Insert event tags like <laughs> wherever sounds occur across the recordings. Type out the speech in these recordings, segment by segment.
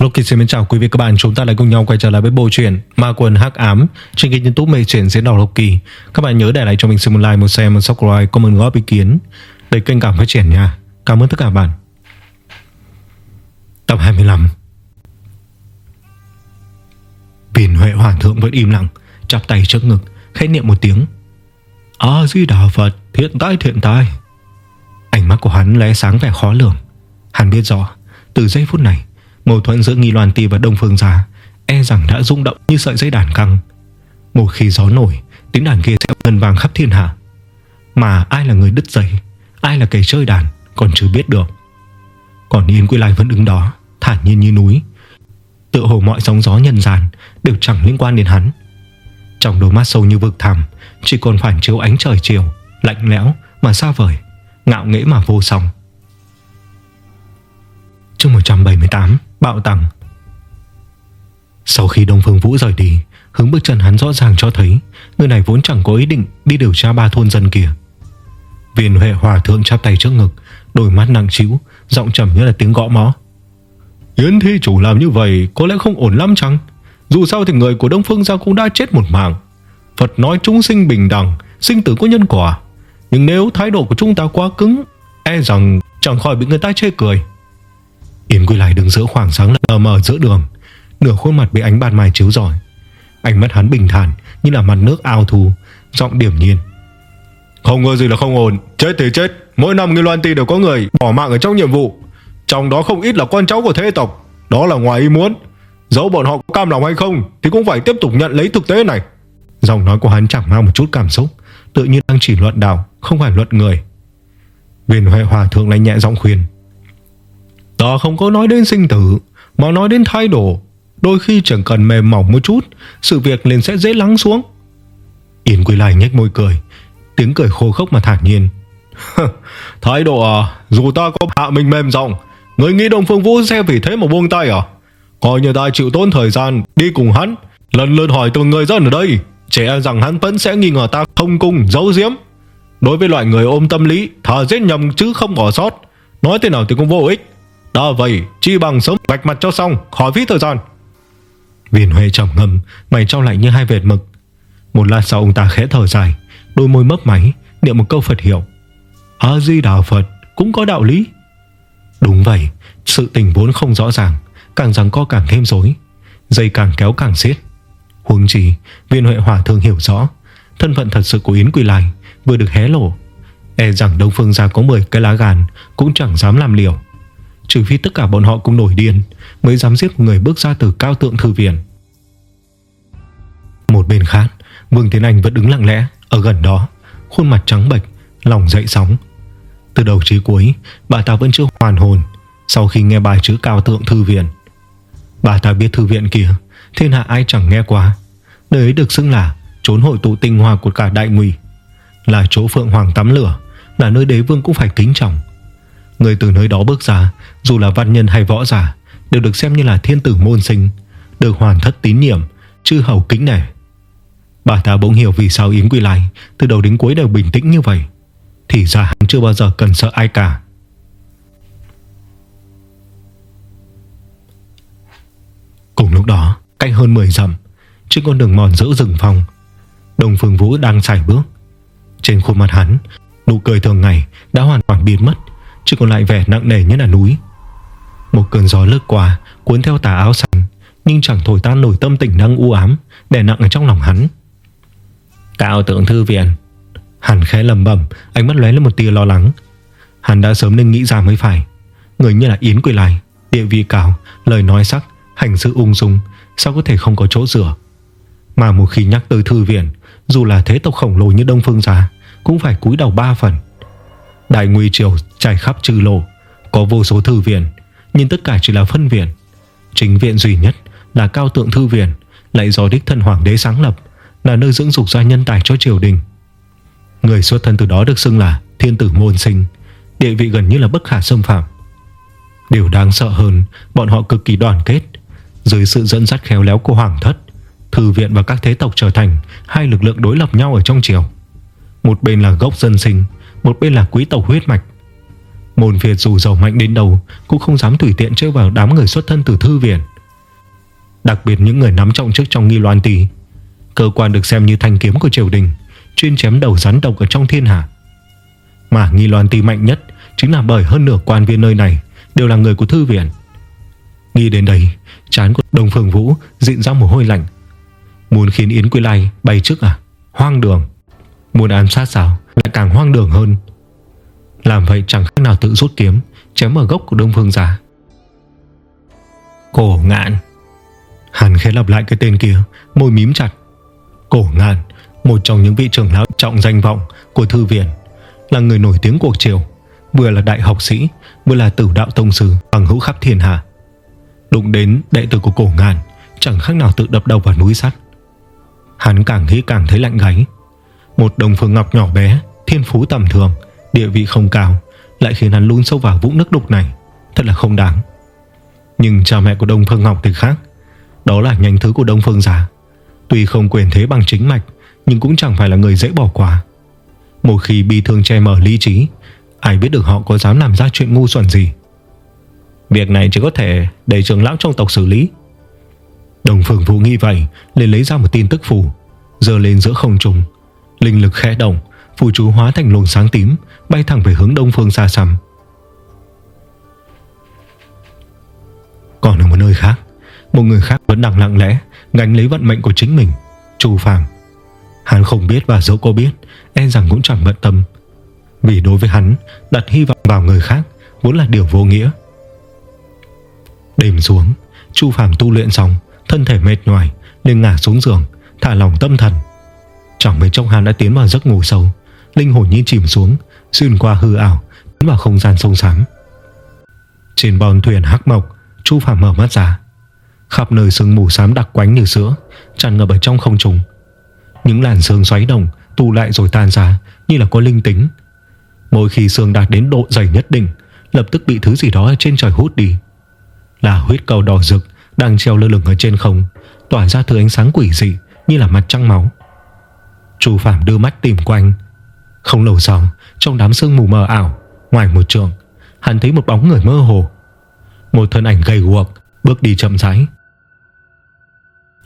Loki xin chào quý vị các bạn, chúng ta lại cùng nhau quay trở lại với bộ truyện Ma Quần Hắc Ám trên kênh YouTube mê truyện diễn đọc Loki. Các bạn nhớ để lại cho mình xin một like, một share, một subscribe, comment góp ý kiến để kênh cảm phát triển nha. Cảm ơn tất cả các bạn. Tập 25 Biển Huệ Hoàng thượng vẫn im lặng, chắp tay trước ngực, khẽ niệm một tiếng. A Di Đà Phật, thiện tai thiện tai. Ánh mắt của hắn lóe sáng vẻ khó lường. Hắn biết rõ, từ giây phút này Mâu thuẫn giữa Nghi Loan Ti và Đông Phương Gia E rằng đã rung động như sợi dây đàn căng. Một khi gió nổi, Tiếng đàn kia sẽ ngân vang khắp thiên hạ. Mà ai là người đứt dây, Ai là kẻ chơi đàn, Còn chưa biết được. Còn Yên Quy Lai vẫn đứng đó, Thản nhiên như núi. Tựa hồ mọi sóng gió nhân gian Đều chẳng liên quan đến hắn. Trong đôi mắt sâu như vực thẳm, Chỉ còn phản chiếu ánh trời chiều, Lạnh lẽo mà xa vời, Ngạo nghễ mà vô song. Chương 178 Bạo tặng Sau khi Đông Phương Vũ rời đi, Hướng bước chân hắn rõ ràng cho thấy Người này vốn chẳng có ý định đi điều tra ba thôn dân kia. Viên Huệ Hòa Thượng chắp tay trước ngực, Đôi mắt nặng chịu Giọng trầm như là tiếng gõ mõ. Yến thi chủ làm như vậy Có lẽ không ổn lắm chăng? Dù sao thì người của Đông Phương gia cũng đã chết một mạng. Phật nói chúng sinh bình đẳng, Sinh tử có nhân quả. Nhưng nếu thái độ của chúng ta quá cứng E rằng chẳng khỏi bị người ta chê cười. Yến Quy Lai đứng giữa khoảng sáng lờ mờ giữa đường. Nửa khuôn mặt bị ánh ban mai chiếu rọi. Ánh mắt hắn bình thản Như là mặt nước ao thù Giọng điểm nhiên. Không ngờ gì là không ổn. Chết thì chết. Mỗi năm Nghi Loan Ti đều có người bỏ mạng ở trong nhiệm vụ. Trong đó không ít là con cháu của thế tộc. Đó là ngoài ý muốn. Dẫu bọn họ có cam lòng hay không Thì cũng phải tiếp tục nhận lấy thực tế này. Giọng nói của hắn chẳng mang một chút cảm xúc Tự nhiên đang chỉ luận đạo Không phải luận người. Viên Huệ Hòa Thượng lại nhẹ giọng khuyên Ta không có nói đến sinh tử Mà nói đến thái độ. Đôi khi chẳng cần mềm mỏng một chút Sự việc liền sẽ dễ lắng xuống. Yên Quy Lai nhếch môi cười Tiếng cười khô khốc mà thản nhiên. Thái độ à Dù ta có hạ mình mềm rộng, Người nghĩ Đông Phương Vũ sẽ vì thế mà buông tay à? Coi như ta chịu tốn thời gian Đi cùng hắn Lần lượt hỏi từng người dân ở đây Trẻ e rằng hắn vẫn sẽ nghi ngờ ta không cung giấu giếm. Đối với loại người ôm tâm lý Thà giết nhầm chứ không bỏ sót. Nói thế nào thì cũng vô ích đó vậy, chi bằng sớm vạch mặt cho xong Khỏi phí thời gian. Viên Huệ trầm ngâm, Mày trao lạnh như hai vệt mực. Một lát sau ông ta khẽ thở dài, Đôi môi mấp máy, Niệm một câu Phật hiệu. A-di Đà Phật, cũng có đạo lý. Đúng vậy, Sự tình vốn không rõ ràng, Càng rằng co càng thêm rối, Dây càng kéo càng xiết. Huống chỉ viên Huệ Hòa thượng hiểu rõ, Thân phận thật sự của Yến Quỳ Lai Vừa được hé lộ. E rằng Đông Phương gia có 10 cái lá gan, Cũng chẳng dám làm liều. Trừ phi tất cả bọn họ cũng nổi điên, Mới dám giết người bước ra từ cao tượng thư viện. Một bên khác, Vương Tiến Anh vẫn đứng lặng lẽ Ở gần đó, Khuôn mặt trắng bệch, Lòng dậy sóng. Từ đầu chí cuối, Bà ta vẫn chưa hoàn hồn Sau khi nghe bài chữ cao tượng thư viện. Bà ta biết thư viện kia, Thiên hạ ai chẳng nghe qua. Nơi ấy được xưng là Trốn hội tụ tinh hoa của cả đại ngụy, Là chỗ Phượng Hoàng tắm lửa, Là nơi đế vương cũng phải kính trọng. Người từ nơi đó bước ra, Dù là văn nhân hay võ giả, Đều được xem như là thiên tử môn sinh, Được hoàn thất tín nhiệm, Chư hầu kính nể. Bà ta bỗng hiểu vì sao Yến Quy Lai Từ đầu đến cuối đều bình tĩnh như vậy, Thì ra hắn chưa bao giờ cần sợ ai cả. Cùng lúc đó, Cách hơn 10 dặm, Trên con đường mòn giữa rừng phòng Đồng Phương Vũ đang xài bước. Trên khuôn mặt hắn, Nụ cười thường ngày đã hoàn toàn biến mất chỉ còn lại vẻ nặng nề như là núi. Một cơn gió lướt qua Cuốn theo tà áo xanh Nhưng chẳng thổi tan nổi tâm tình đang u ám Đè nặng ở trong lòng hắn. Cao tượng thư viện. Hắn khẽ lầm bẩm Ánh mắt lóe lên một tia lo lắng. Hắn đã sớm nên nghĩ ra mới phải. Người như là Yến Quỳ Lai Địa vị cao, lời nói sắc, hành sự ung dung Sao có thể không có chỗ rửa Mà một khi nhắc tới thư viện Dù là thế tộc khổng lồ như Đông Phương Gia Cũng phải cúi đầu ba phần. Đại nguy triều trải khắp trừ lộ Có vô số thư viện, Nhưng tất cả chỉ là phân viện. Chính viện duy nhất là cao tượng thư viện, Lại do đích thân hoàng đế sáng lập, Là nơi dưỡng dục ra nhân tài cho triều đình. Người xuất thân từ đó được xưng là Thiên tử môn sinh, Địa vị gần như là bất khả xâm phạm. Điều đáng sợ hơn, Bọn họ cực kỳ đoàn kết. Dưới sự dẫn dắt khéo léo của hoàng thất, Thư viện và các thế tộc trở thành Hai lực lượng đối lập nhau ở trong triều. Một bên là gốc dân sinh, Một bên là quý tộc huyết mạch. Môn phiệt dù giàu mạnh đến đâu, Cũng không dám tùy tiện chơi vào đám người xuất thân từ thư viện. Đặc biệt những người nắm trọng chức trong nghi loan tỷ Cơ quan được xem như thanh kiếm của triều đình, Chuyên chém đầu rắn độc ở trong thiên hạ. Mà nghi loan tỷ mạnh nhất Chính là bởi hơn nửa quan viên nơi này Đều là người của thư viện. Nghĩ đến đây, Chán của Đông Phương Vũ dịn ra mồ hôi lạnh. Muốn khiến Yến Quy Lai bay trước à? Hoang đường. Muốn ám sát sao? Lại càng hoang đường hơn. Làm vậy chẳng khác nào tự rút kiếm, Chém ở gốc của Đông Phương Giả. Cổ ngạn. Hắn khẽ lặp lại cái tên kia, Môi mím chặt. Cổ ngạn, Một trong những vị trưởng lão trọng danh vọng Của thư viện, Là người nổi tiếng cuộc triều, Vừa là đại học sĩ, Vừa là tử đạo tông sư bằng hữu khắp thiên hạ. Đụng đến đệ tử của cổ ngàn Chẳng khác nào tự đập đầu vào núi sắt. Hắn càng nghĩ càng thấy lạnh gáy. Một đồng phương ngọc nhỏ bé, Thiên phú tầm thường Địa vị không cao, Lại khiến hắn luôn sâu vào vũng nước đục này. Thật là không đáng. Nhưng cha mẹ của Đông Phương Ngọc thì khác. Đó là nhánh thứ của Đông Phương Giả Tuy không quyền thế bằng chính mạch, Nhưng cũng chẳng phải là người dễ bỏ qua. Một khi bị thương che mở lý trí, Ai biết được họ có dám làm ra chuyện ngu xuẩn gì. Việc này chỉ có thể Để trưởng lão trong tộc xử lý. Đồng phương vũ nghi vậy, liền lấy ra một tin tức phù. Giờ lên giữa không trùng Linh lực khẽ động, Phù chú hóa thành luồng sáng tím Bay thẳng về hướng đông phương xa xăm. Còn ở một nơi khác, Một người khác vẫn đang lặng lẽ, Gánh lấy vận mệnh của chính mình, Chu Phàm. Hắn không biết và dẫu có biết E rằng cũng chẳng bận tâm. Vì đối với hắn, Đặt hy vọng vào người khác Vốn là điều vô nghĩa. Đêm xuống, Chu Phàm tu luyện xong, Thân thể mệt nhoài, nên ngả xuống giường, Thả lòng tâm thần. Chẳng mấy trong hắn đã tiến vào giấc ngủ sâu, Linh hồn như chìm xuống Xuyên qua hư ảo, Tiến vào không gian sông xám Trên bòn thuyền hắc mộc, Chu Phạm mở mắt ra. Khắp nơi sương mù xám đặc quánh như sữa, Tràn ngập ở trong không trung. Những làn sương xoáy đồng tụ lại rồi tan ra, Như là có linh tính. Mỗi khi sương đạt đến độ dày nhất định, Lập tức bị thứ gì đó ở trên trời hút đi. Là huyết cầu đỏ rực Đang treo lơ lửng ở trên không, Tỏa ra thứ ánh sáng quỷ dị Như là mặt trăng máu. Chu Phạm đưa mắt tìm quanh. Không lâu sau trong đám sương mù mờ ảo, Ngoài một trường, Hắn thấy một bóng người mơ hồ. Một thân ảnh gầy guộc Bước đi chậm rãi.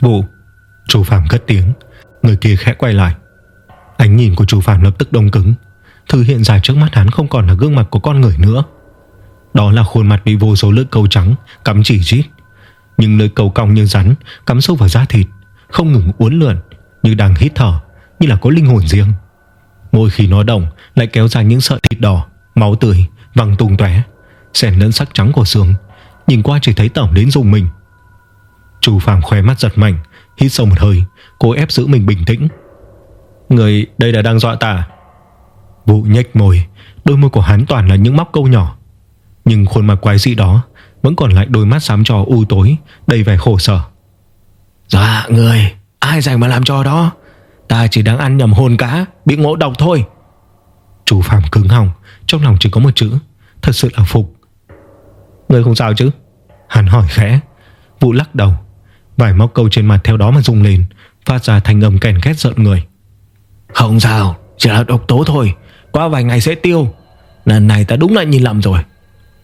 Vụ Chu Phạm cất tiếng. Người kia khẽ quay lại. Ánh nhìn của Chu Phạm lập tức đông cứng. Thứ hiện ra trước mắt hắn không còn là gương mặt của con người nữa. Đó là khuôn mặt bị vô số lưỡi câu trắng Cắm chỉ chít Nhưng lưỡi câu cong như rắn Cắm sâu vào da thịt, Không ngừng uốn lượn, Như đang hít thở, Như là có linh hồn riêng. Mỗi khi nó động lại kéo ra những sợi thịt đỏ, Máu tươi, văng tung tóe Xèn lẫn sắc trắng của xương. Nhìn qua chỉ thấy tẩm đến dùng mình. Chu Phạm khóe mắt giật mạnh, Hít sâu một hơi, Cố ép giữ mình bình tĩnh. Người, đây là đang dọa ta. Vụ nhếch môi, Đôi môi của hắn toàn là những móc câu nhỏ. Nhưng khuôn mặt quái dị đó Vẫn còn lại đôi mắt xám trò u tối, Đầy vẻ khổ sở. Dạ người, Ai dành mà làm cho đó? Ta chỉ đang ăn nhầm hồn cá, Bị ngộ độc thôi. Chú Phạm cứng họng, Trong lòng chỉ có một chữ, Thật sự là phục. Người không sao chứ? Hắn hỏi khẽ. Vũ lắc đầu. Vài móc câu trên mặt theo đó mà rung lên, Phát ra thành âm kèn két giận người. Không sao, Chỉ là độc tố thôi. Qua vài ngày sẽ tiêu. Lần này ta đúng là nhìn lầm rồi.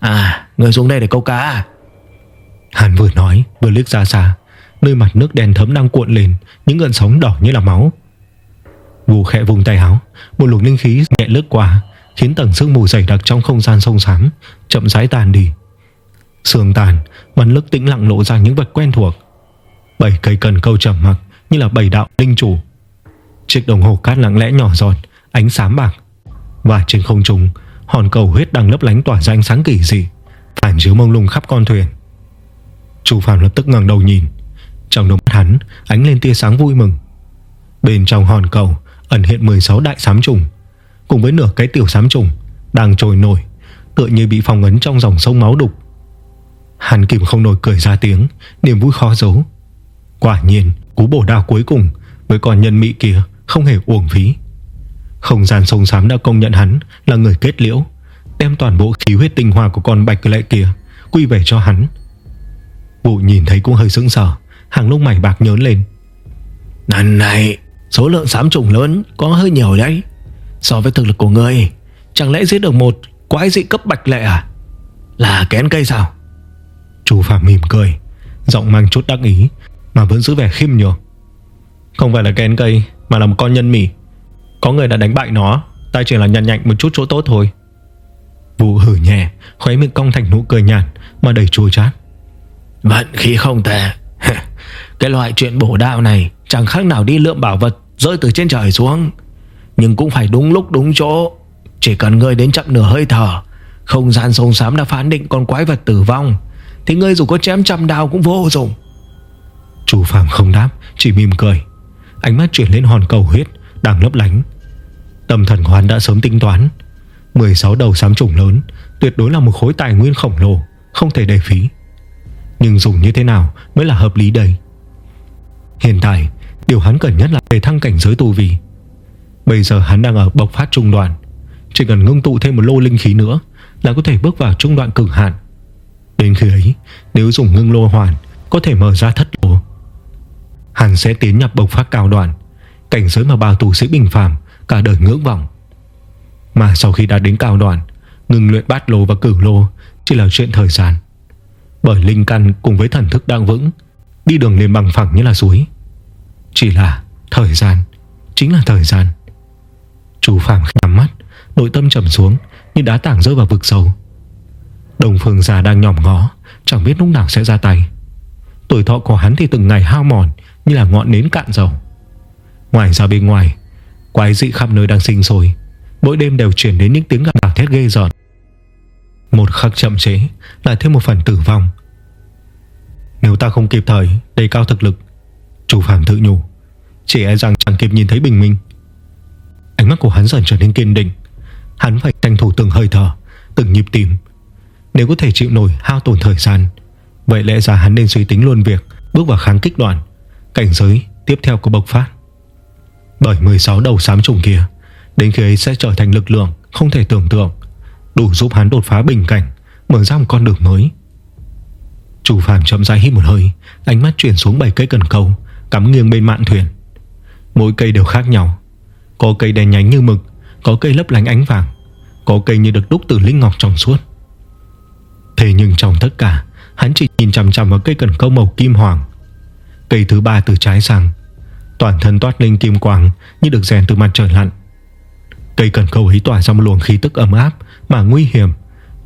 À người xuống đây để câu cá à? Hắn vừa nói, vừa liếc ra xa. Nơi mặt nước đen thấm đang cuộn lên, Những gợn sóng đỏ như là máu. Vù khẽ vùng tay áo. Một luồng linh khí nhẹ lướt qua, Khiến tầng sương mù dày đặc trong không gian sông xám Chậm rãi tàn đi. Sương tàn Mắn lức tĩnh lặng lộ ra những vật quen thuộc. Bảy cây cần câu trầm mặc Như là bảy đạo linh chủ. Chiếc đồng hồ cát lặng lẽ nhỏ giọt, Ánh xám bạc. Và trên không trung, Hòn cầu huyết đang lấp lánh tỏa ra ánh sáng kỳ dị, Phản chiếu mông lung khắp con thuyền. Chủ Phạm lập tức ngẩng đầu nhìn. Trong đôi mắt hắn, ánh lên tia sáng vui mừng. Bên trong hòn cầu Ẩn hiện 16 đại sám trùng, Cùng với nửa cái tiểu sám trùng Đang trồi nổi, Tựa như bị phong ấn trong dòng sông máu đục. Hàn kìm không nổi cười ra tiếng, Niềm vui khó giấu. Quả nhiên, cú bổ đao cuối cùng Với con nhân mỹ kia không hề uổng phí. Không gian sông xám đã công nhận hắn Là người kết liễu, Đem toàn bộ khí huyết tinh hoa của con bạch lệ kia Quy về cho hắn. Vụ nhìn thấy cũng hơi sững sờ, Hàng lông mày bạc nhớn lên. Lần này Số lượng sám trùng lớn, có hơi nhiều đấy. So với thực lực của người Chẳng lẽ giết được một Quái dị cấp bạch lệ à? Là kén cây sao? Chú Phạm mỉm cười, Giọng mang chút đắc ý, Mà vẫn giữ vẻ khiêm nhường. Không phải là kén cây, Mà là một con nhân mỉ Có người đã đánh bại nó, Ta chỉ là nhặt nhạnh một chút chỗ tốt thôi. Vũ hử nhẹ, Khóe miệng cong thành nụ cười nhạt, Mà đầy chua chát. Vận khí không tệ. <laughs> Cái loại chuyện bổ đạo này Chẳng khác nào đi lượm bảo vật Rơi từ trên trời xuống. Nhưng cũng phải đúng lúc, đúng chỗ. Chỉ cần ngươi đến chậm nửa hơi thở, Không gian sông sám đã phán định con quái vật tử vong, Thì ngươi dù có chém trăm đao cũng vô dụng. Chủ Phạm không đáp, Chỉ mỉm cười. Ánh mắt chuyển lên hòn cầu huyết Đang lấp lánh. Tâm thần của hắn đã sớm tính toán. 16 đầu sám trùng lớn, Tuyệt đối là một khối tài nguyên khổng lồ, Không thể đầy phí. Nhưng dùng như thế nào mới là hợp lý đây? Hiện tại Điều hắn cần nhất là về thăng cảnh giới tu vi. Bây giờ hắn đang ở bộc phát trung đoạn. Chỉ cần ngưng tụ thêm một lô linh khí nữa Là có thể bước vào trung đoạn cực hạn. Đến khi ấy, Nếu dùng ngưng lô hoàn, Có thể mở ra thất lô. Hắn sẽ tiến nhập bộc phát cao đoạn. Cảnh giới mà bao tù sĩ bình phàm Cả đời ngưỡng vọng. Mà sau khi đã đến cao đoạn, Ngừng luyện bát lô và cửu lô Chỉ là chuyện thời gian. Bởi linh căn cùng với thần thức đang vững, Đi đường liền bằng phẳng như là suối. Chỉ là thời gian, Chính là thời gian. Chú Phạm nhắm mắt, Nội tâm trầm xuống Như đá tảng rơi vào vực sâu. Đồng phương già đang nhỏm ngó, Chẳng biết lúc nào sẽ ra tay. Tuổi thọ của hắn thì từng ngày hao mòn Như là ngọn nến cạn dầu. Ngoài ra bên ngoài, Quái dị khắp nơi đang sinh sôi. Mỗi đêm đều chuyển đến những tiếng gào thét ghê giòn Một khắc chậm chế Lại thêm một phần tử vong. Nếu ta không kịp thời đề cao thực lực Chủ phàm tự nhủ. Chỉ e rằng chẳng kịp nhìn thấy bình minh. Ánh mắt của hắn dần trở nên kiên định. Hắn phải tranh thủ từng hơi thở, Từng nhịp tim. Nếu có thể chịu nổi hao tổn thời gian, Vậy lẽ ra hắn nên suy tính luôn việc, Bước vào kháng kích đoàn, Cảnh giới tiếp theo của bộc phát. Bởi 16 đầu xám trùng kia, Đến khi ấy sẽ trở thành lực lượng Không thể tưởng tượng, Đủ giúp hắn đột phá bình cảnh, Mở ra một con đường mới. Chủ phàm chậm rãi hít một hơi, Ánh mắt chuyển xuống bảy cây cần câu Cắm nghiêng bên mạn thuyền. Mỗi cây đều khác nhau. Có cây đen nhánh như mực, Có cây lấp lánh ánh vàng, Có cây như được đúc từ linh ngọc trong suốt. Thế nhưng trong tất cả, Hắn chỉ nhìn chằm chằm vào cây cần câu màu kim hoàng. Cây thứ ba từ trái sang, Toàn thân toát lên kim quang Như được rèn từ mặt trời lặn. Cây cần câu ấy tỏa ra một luồng khí tức ấm áp Mà nguy hiểm,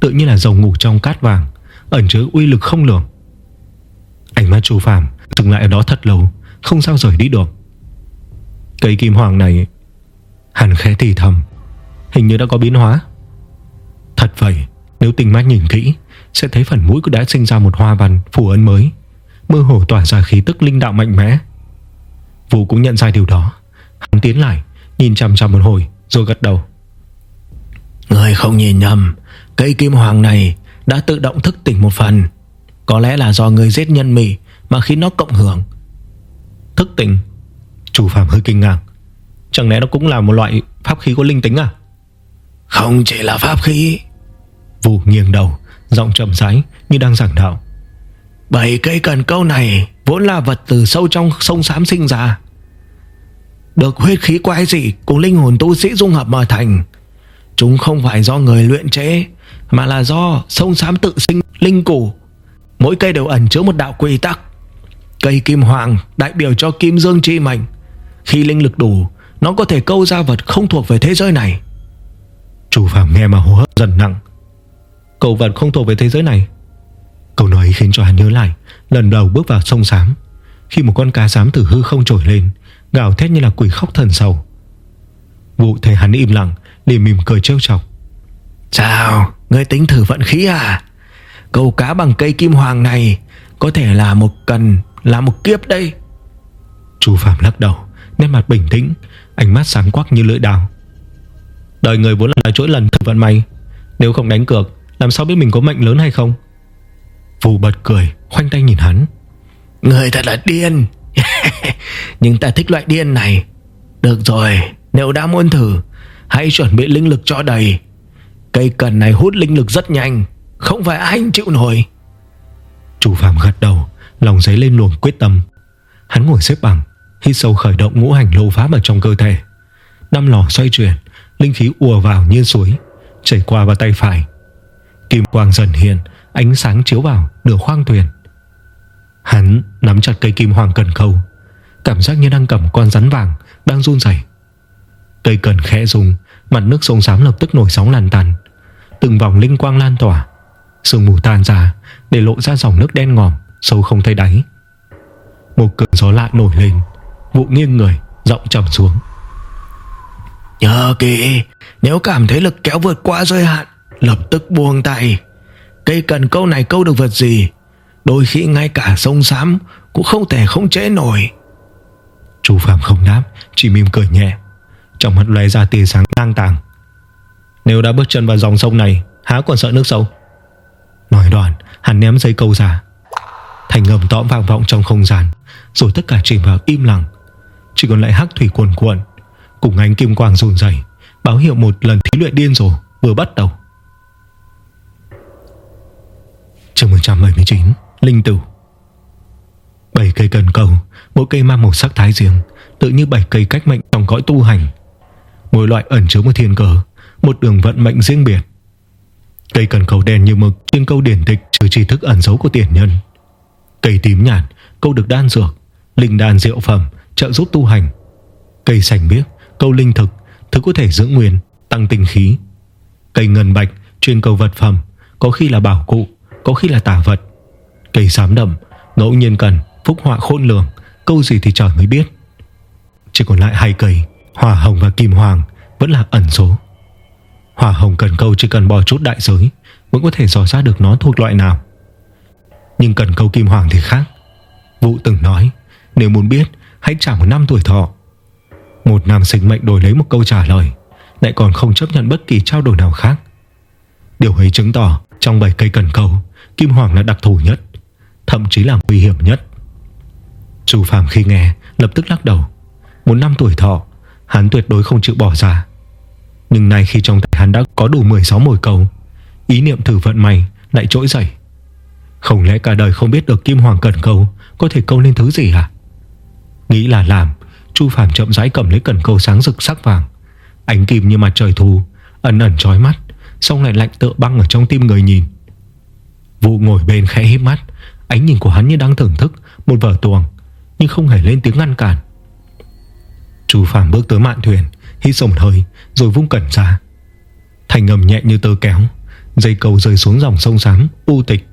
Tự như là dầu ngủ trong cát vàng, Ẩn chứa uy lực không lường. Ánh mắt Chu Phạm dừng lại ở đó thật lâu không sao rời đi được. Cây kim hoàng này Hẳn khẽ thì thầm, Hình như đã có biến hóa. Thật vậy, Nếu tình mắt nhìn kỹ, Sẽ thấy phần mũi của đã sinh ra một hoa văn phù ấn mới, Mơ hồ tỏa ra khí tức linh đạo mạnh mẽ. Vũ cũng nhận ra điều đó. Hắn tiến lại, Nhìn chăm chăm một hồi, rồi gật đầu. Người không nhìn nhầm, Cây kim hoàng này đã tự động thức tỉnh một phần. Có lẽ là do người giết nhân mị Mà khiến nó cộng hưởng. Thức tỉnh. Chủ phạm hơi kinh ngạc. Chẳng lẽ nó cũng là một loại pháp khí có linh tính à? Không chỉ là pháp khí. Vũ nghiêng đầu Giọng chậm rãi như đang giảng đạo. Bảy cây cần câu này Vốn là vật từ sâu trong sông xám sinh ra. Được huyết khí quái dị Cùng linh hồn tu sĩ dung hợp mà thành. Chúng không phải do người luyện chế Mà là do sông xám tự sinh linh củ. Mỗi cây đều ẩn chứa một đạo quy tắc Cây kim hoàng đại biểu cho kim dương chi mệnh. Khi linh lực đủ, Nó có thể câu ra vật không thuộc về thế giới này. Chủ phạm nghe mà hô hấp dần nặng. Cầu vật không thuộc về thế giới này. Câu nói khiến cho hắn nhớ lại, Lần đầu bước vào sông xám Khi một con cá xám từ hư không trồi lên, Gào thét như là quỷ khóc thần sầu. Vụ thấy hắn im lặng, liền mỉm cười trêu chọc. Sao Ngươi tính thử vận khí à? Câu cá bằng cây kim hoàng này Có thể là một cần là một kiếp đây. Chu Phạm lắc đầu, Nét mặt bình tĩnh, Ánh mắt sáng quắc như lưỡi đào. Đời người vốn là chuỗi lần thử vận may. Nếu không đánh cược, Làm sao biết mình có mệnh lớn hay không? Phù bật cười, Khoanh tay nhìn hắn. Người thật là điên. <laughs> Nhưng ta thích loại điên này. Được rồi, Nếu đã muốn thử, Hãy chuẩn bị linh lực cho đầy. Cây cần này hút linh lực rất nhanh, Không phải anh chịu nổi. Chủ phạm gật đầu Lòng giấy lên luồng quyết tâm. Hắn ngồi xếp bằng Hít sâu khởi động ngũ hành lô pháp ở trong cơ thể. Năm lò xoay chuyển Linh khí ùa vào như suối Chảy qua vào tay phải. Kim quang dần hiện Ánh sáng chiếu vào nửa khoang thuyền. Hắn nắm chặt cây kim hoàng cần khâu, Cảm giác như đang cầm con rắn vàng Đang run rẩy. Cây cần khẽ rung Mặt nước sông xám lập tức nổi sóng lan tàn. Từng vòng linh quang lan tỏa. Sương mù tan ra Để lộ ra dòng nước đen ngòm. Sâu không thấy đáy. Một cơn gió lạ nổi lên Vụ nghiêng người Giọng trầm xuống. Nhớ kỹ Nếu cảm thấy lực kéo vượt qua giới hạn Lập tức buông tay. Cây cần câu này câu được vật gì? Đôi khi ngay cả sông xám Cũng không thể không chế nổi. Chú Phạm không đáp Chỉ mỉm cười nhẹ. Trong mắt lóe ra tia sáng lang tàng. Nếu đã bước chân vào dòng sông này Há còn sợ nước sâu? Nói đoạn hắn ném dây câu ra Thành ngầm tõm vang vọng trong không gian, Rồi tất cả chìm vào im lặng. Chỉ còn lại hắc thủy cuồn cuộn. Cùng ánh kim quang rồn dày Báo hiệu một lần thí luyện điên rồ, Vừa bắt đầu. Chương 179 Linh tử. Bảy cây cần cầu, Mỗi cây mang một sắc thái riêng Tự như bảy cây cách mệnh trong cõi tu hành. Mỗi loại ẩn chứa một thiên cờ Một đường vận mệnh riêng biệt. Cây cần cầu đen như mực, Trên câu điển tịch trừ tri thức ẩn dấu của tiền nhân. Cây tím nhạt, Câu được đan dược, Linh đan diệu phẩm trợ giúp tu hành. Cây sành biếc, Câu linh thực, Thứ có thể dưỡng nguyên, Tăng tinh khí. Cây ngân bạch, Chuyên câu vật phẩm, Có khi là bảo cụ, Có khi là tả vật. Cây xám đậm, Ngẫu nhiên cần Phúc họa khôn lường, Câu gì thì trời mới biết. Chỉ còn lại hai cây Hỏa hồng và kim hoàng, Vẫn là ẩn số. Hỏa hồng cần câu chỉ cần bỏ chút đại giới, vẫn có thể dò ra được nó thuộc loại nào. Nhưng cần câu kim hoàng thì khác. Vũ từng nói, Nếu muốn biết, hãy trả một năm tuổi thọ. Một năm sinh mệnh đổi lấy một câu trả lời, Lại còn không chấp nhận bất kỳ trao đổi nào khác. Điều ấy chứng tỏ, Trong 7 cây cần câu Kim hoàng là đặc thù nhất, Thậm chí là nguy hiểm nhất. Chú Phạm khi nghe, lập tức lắc đầu. Một năm tuổi thọ, Hắn tuyệt đối không chịu bỏ ra. Nhưng nay khi trong tay hắn đã có đủ 16 mồi cầu, Ý niệm thử vận may Lại trỗi dậy. Không lẽ cả đời không biết được Kim Hoàng cần câu Có thể câu lên thứ gì hả? Nghĩ là làm, Chu Phạm chậm rãi cầm lấy cần câu sáng rực sắc vàng. Ánh kim như mặt trời thu, Ẩn ẩn trói mắt Xong lại lạnh tựa băng ở trong tim người nhìn. Vụ ngồi bên khẽ hít mắt, Ánh nhìn của hắn như đang thưởng thức Một vở tuồng, Nhưng không hề lên tiếng ngăn cản. Chu Phạm bước tới mạn thuyền, Hít sông hơi, rồi vung cẩn ra. Thành ngầm nhẹ như tơ kéo, Dây cầu rơi xuống dòng sông xám, U tịch.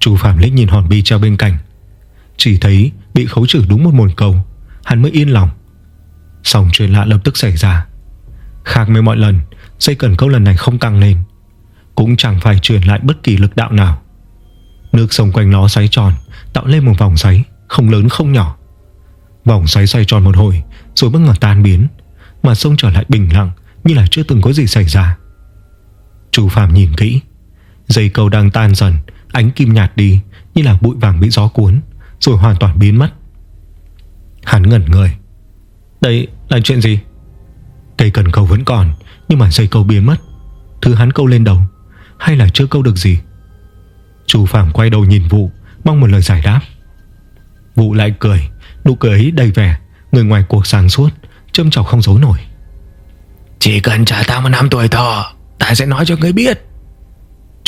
Chú Phạm lích nhìn hòn bi treo bên cạnh. Chỉ thấy bị khấu trừ đúng một mồn cầu Hắn mới yên lòng. Xong chuyện lạ lập tức xảy ra. Khác với mọi lần, Dây cần câu lần này không căng lên, Cũng chẳng phải truyền lại bất kỳ lực đạo nào. Nước sông quanh nó xoáy tròn, Tạo lên một vòng xoáy, Không lớn không nhỏ. Vòng xoáy xoay tròn một hồi, Rồi bất ngờ tan biến, Mà sông trở lại bình lặng, Như là chưa từng có gì xảy ra. Chú Phạm nhìn kỹ, Dây câu đang tan dần Ánh kim nhạt đi, Như là bụi vàng bị gió cuốn, Rồi hoàn toàn biến mất. Hắn ngẩn người. Đây là chuyện gì? Cây cần câu vẫn còn, Nhưng mà dây câu biến mất. Thứ hắn câu lên đầu, Hay là chưa câu được gì? Chú Phạm quay đầu nhìn vụ Mong một lời giải đáp. Vụ lại cười, Nụ cười ấy đầy vẻ, Người ngoài cuộc sáng suốt, Châm chọc không giấu nổi. Chỉ cần trả ta một năm tuổi thọ, Ta sẽ nói cho người biết.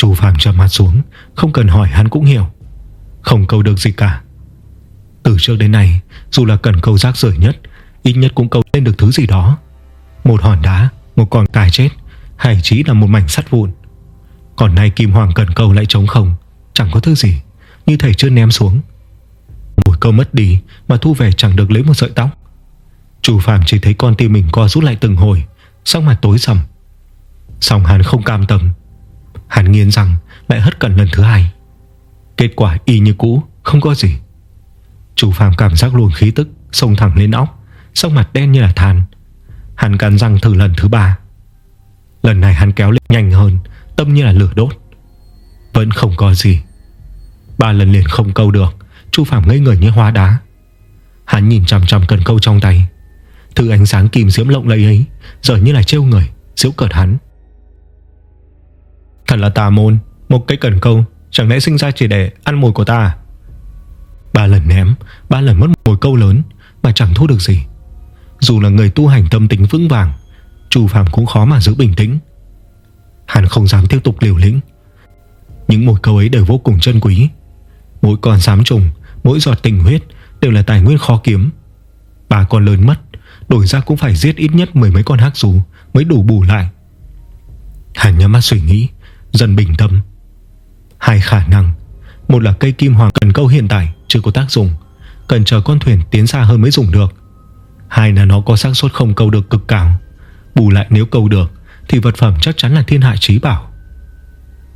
Chú phàm trầm mặt xuống, Không cần hỏi hắn cũng hiểu. Không câu được gì cả. Từ trước đến nay, Dù là cần câu rác rưởi nhất, Ít nhất cũng câu lên được thứ gì đó. Một hòn đá, Một con cài chết, Hay chỉ là một mảnh sắt vụn. Còn nay Kim Hoàng cần câu lại trống không, Chẳng có thứ gì, Như thầy chưa ném xuống. Một câu mất đi Mà thu về chẳng được lấy một sợi tóc. Chu Phàm chỉ thấy con tim mình co rút lại từng hồi, Sắc mặt tối sầm. Xong hắn không cam tâm Hàn nghiến rằng lại hất cẩn lần thứ hai. Kết quả y như cũ, Không có gì. Chủ Phạm cảm giác luồng khí tức Xông thẳng lên óc, Sắc mặt đen như là than. Hắn cắn răng thử lần thứ ba. Lần này hắn kéo lên nhanh hơn, Tâm như là lửa đốt. Vẫn không có gì. Ba lần liền không câu được, Chu Phạm ngây người như hóa đá. Hắn nhìn chằm chằm cần câu trong tay. Thứ ánh sáng kìm diễm lộng lẫy ấy Giờ như là trêu người Diễu cợt hắn. Thật là tà môn. Một cái cần câu, Chẳng lẽ sinh ra chỉ để ăn mồi của ta à? Ba lần ném, Ba lần mất mồi câu lớn, Mà chẳng thu được gì. Dù là người tu hành tâm tính vững vàng Chu Phạm cũng khó mà giữ bình tĩnh. Hắn không dám tiếp tục liều lĩnh. Những mồi câu ấy đều vô cùng chân quý. Mỗi con sám trùng, Mỗi giọt tình huyết Đều là tài nguyên khó kiếm. Bà con lớn mất Đổi ra cũng phải giết ít nhất mười mấy con hắc dù Mới đủ bù lại. Hắn nhắm mắt suy nghĩ Dần bình tâm Hai khả năng. Một là cây kim hoàng cần câu hiện tại, Chưa có tác dụng, Cần chờ con thuyền tiến xa hơn mới dùng được. Hai là nó có xác suất không câu được cực cao, Bù lại nếu câu được Thì vật phẩm chắc chắn là thiên hạ trí bảo.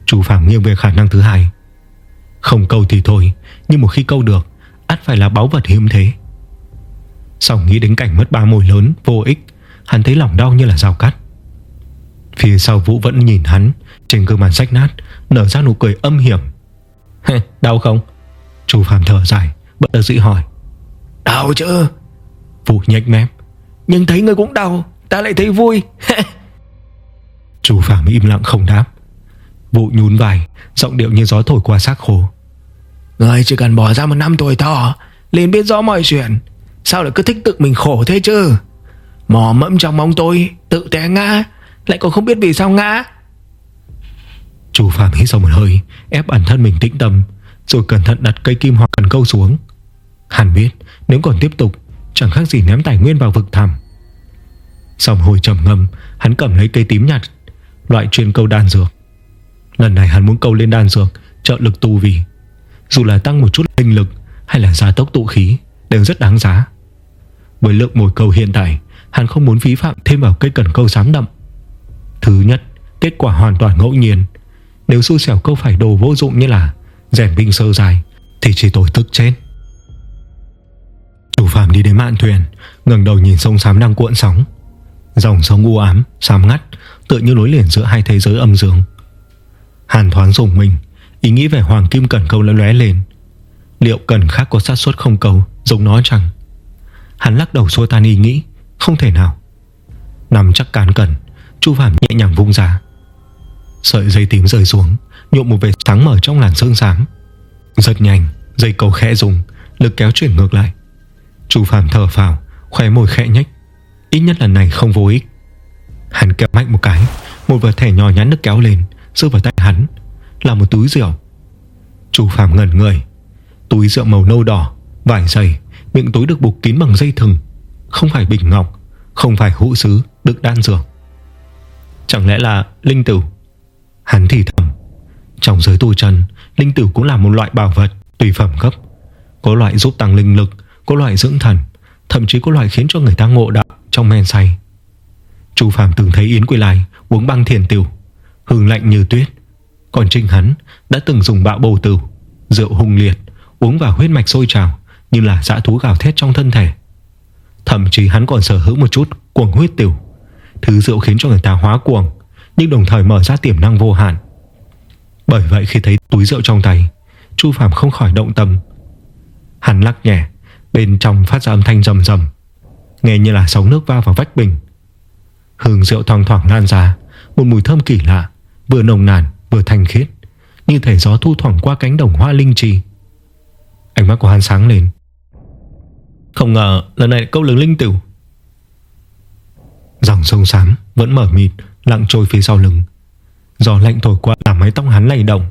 Chú Phạm nghiêng về khả năng thứ hai. Không câu thì thôi, Nhưng một khi câu được, ắt phải là báu vật hiếm thế. Sau nghĩ đến cảnh mất ba mồi lớn, Vô ích, Hắn thấy lòng đau như là dao cắt. Phía sau Vũ vẫn nhìn hắn trên gương mặt rách nát Nở ra nụ cười âm hiểm. Đau không? Chú Phạm thở dài Bất đắc dĩ hỏi. Đau chứ. Vũ nhếch mép. Nhưng thấy người cũng đau Ta lại thấy vui. Chú Phạm im lặng không đáp. Vũ nhún vai Giọng điệu như gió thổi qua xác khô Người chỉ cần bỏ ra một năm tuổi thọ liền biết rõ mọi chuyện. Sao lại cứ thích tự mình khổ thế chứ? Mò mẫm trong mong tôi Tự té ngã Lại còn không biết vì sao ngã Chu Phạm hít sâu một hơi, Ép bản thân mình tĩnh tâm, Rồi cẩn thận đặt cây kim hoặc cần câu xuống. Hắn biết, nếu còn tiếp tục, Chẳng khác gì ném tài nguyên vào vực thẳm. Xong hồi trầm ngâm, Hắn cầm lấy cây tím nhạt, Loại chuyên câu đan dược. Lần này hắn muốn câu lên đan dược, Trợ lực tu vì Dù là tăng một chút linh lực, Hay là gia tốc tụ khí, Đều rất đáng giá. Với lượng mồi câu hiện tại, Hắn không muốn phí phạm thêm vào cây cần câu sáng đậm. Thứ nhất, Kết quả hoàn toàn ngẫu nhiên. Nếu xui xẻo câu phải đồ vô dụng như là Rèm binh sơ dài Thì chỉ tôi tức chết. Chủ phạm đi đến mạn thuyền ngẩng đầu nhìn sông xám đang cuộn sóng. Dòng sông u ám, xám ngắt Tựa như lối liền giữa hai thế giới âm dương. Hàn thoáng dùng mình Ý nghĩ về Hoàng Kim Cần Câu lóe lên. Liệu Cần khác có sát suất không cầu Giống nó chẳng? Hắn lắc đầu xua tan ý nghĩ Không thể nào. Nằm chắc cán cần Chu Phạm nhẹ nhàng vung ra. Sợi dây tím rơi xuống, Nhuộm một vệt sáng mở trong làn sương sáng. Rất nhanh, Dây cầu khẽ dùng Lực kéo chuyển ngược lại. Chu Phạm thở phào Khóe môi khẽ nhách Ít nhất lần này không vô ích. Hắn kéo mạnh một cái, Một vật thẻ nhỏ nhắn được kéo lên, Rơi vào tay hắn. Là một túi rượu. Chu Phạm ngẩn người. Túi rượu màu nâu đỏ, Vải dày, Miệng túi được buộc kín bằng dây thừng. Không phải bình ngọc, Không phải hũ sứ, Đựng đan dược. Chẳng lẽ là linh tử? Hắn thì thầm, Trong giới tu chân, Linh tử cũng là một loại bảo vật, Tùy phẩm cấp. Có loại giúp tăng linh lực, Có loại dưỡng thần, Thậm chí có loại khiến cho người ta ngộ đạo Trong men say. Chu Phạm từng thấy Yến Quy Lai uống băng thiền tiểu, Hương lạnh như tuyết. Còn Trinh hắn đã từng dùng bạo bầu tử, Rượu hung liệt, Uống vào huyết mạch sôi trào Như là dã thú gào thét trong thân thể. Thậm chí hắn còn sở hữu một chút cuồng huyết tiểu, Thứ rượu khiến cho người ta hóa cuồng nhưng đồng thời mở ra tiềm năng vô hạn. Bởi vậy khi thấy túi rượu trong tay Chu Phạm không khỏi động tâm. Hắn lắc nhẹ Bên trong phát ra âm thanh rầm rầm Nghe như là sóng nước va vào vách bình. Hương rượu thoang thoảng lan ra Một mùi thơm kỳ lạ Vừa nồng nàn vừa thanh khiết Như thể gió thu thoảng qua cánh đồng hoa linh trì. Ánh mắt của hắn sáng lên. Không ngờ lần này câu lớn linh tử. Dòng sông xám Vẫn mở mịt Lặng trôi phía sau lưng. Gió lạnh thổi qua làm mái tóc hắn lay động.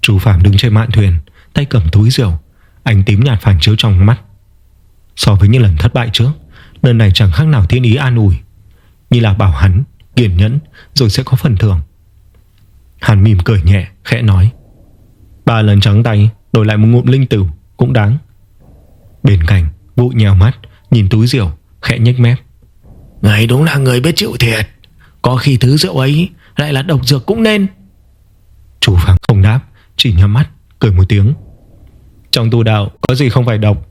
Chú Phạm đứng trên mạn thuyền, Tay cầm túi rượu, Ánh tím nhạt phản chiếu trong mắt. So với những lần thất bại trước, Lần này chẳng khác nào thiên ý an ủi. Như là bảo hắn, kiên nhẫn, Rồi sẽ có phần thưởng. Hắn mỉm cười nhẹ, khẽ nói, Ba lần trắng tay, đổi lại một ngụm linh tử Cũng đáng. Bên cạnh, Vũ nhèo mắt, Nhìn túi rượu, khẽ nhếch mép, "Ngài đúng là người biết chịu thiệt. Có khi thứ rượu ấy lại là độc dược cũng nên. Chủ phẳng không đáp Chỉ nhắm mắt cười một tiếng. Trong tu đạo có gì không phải độc?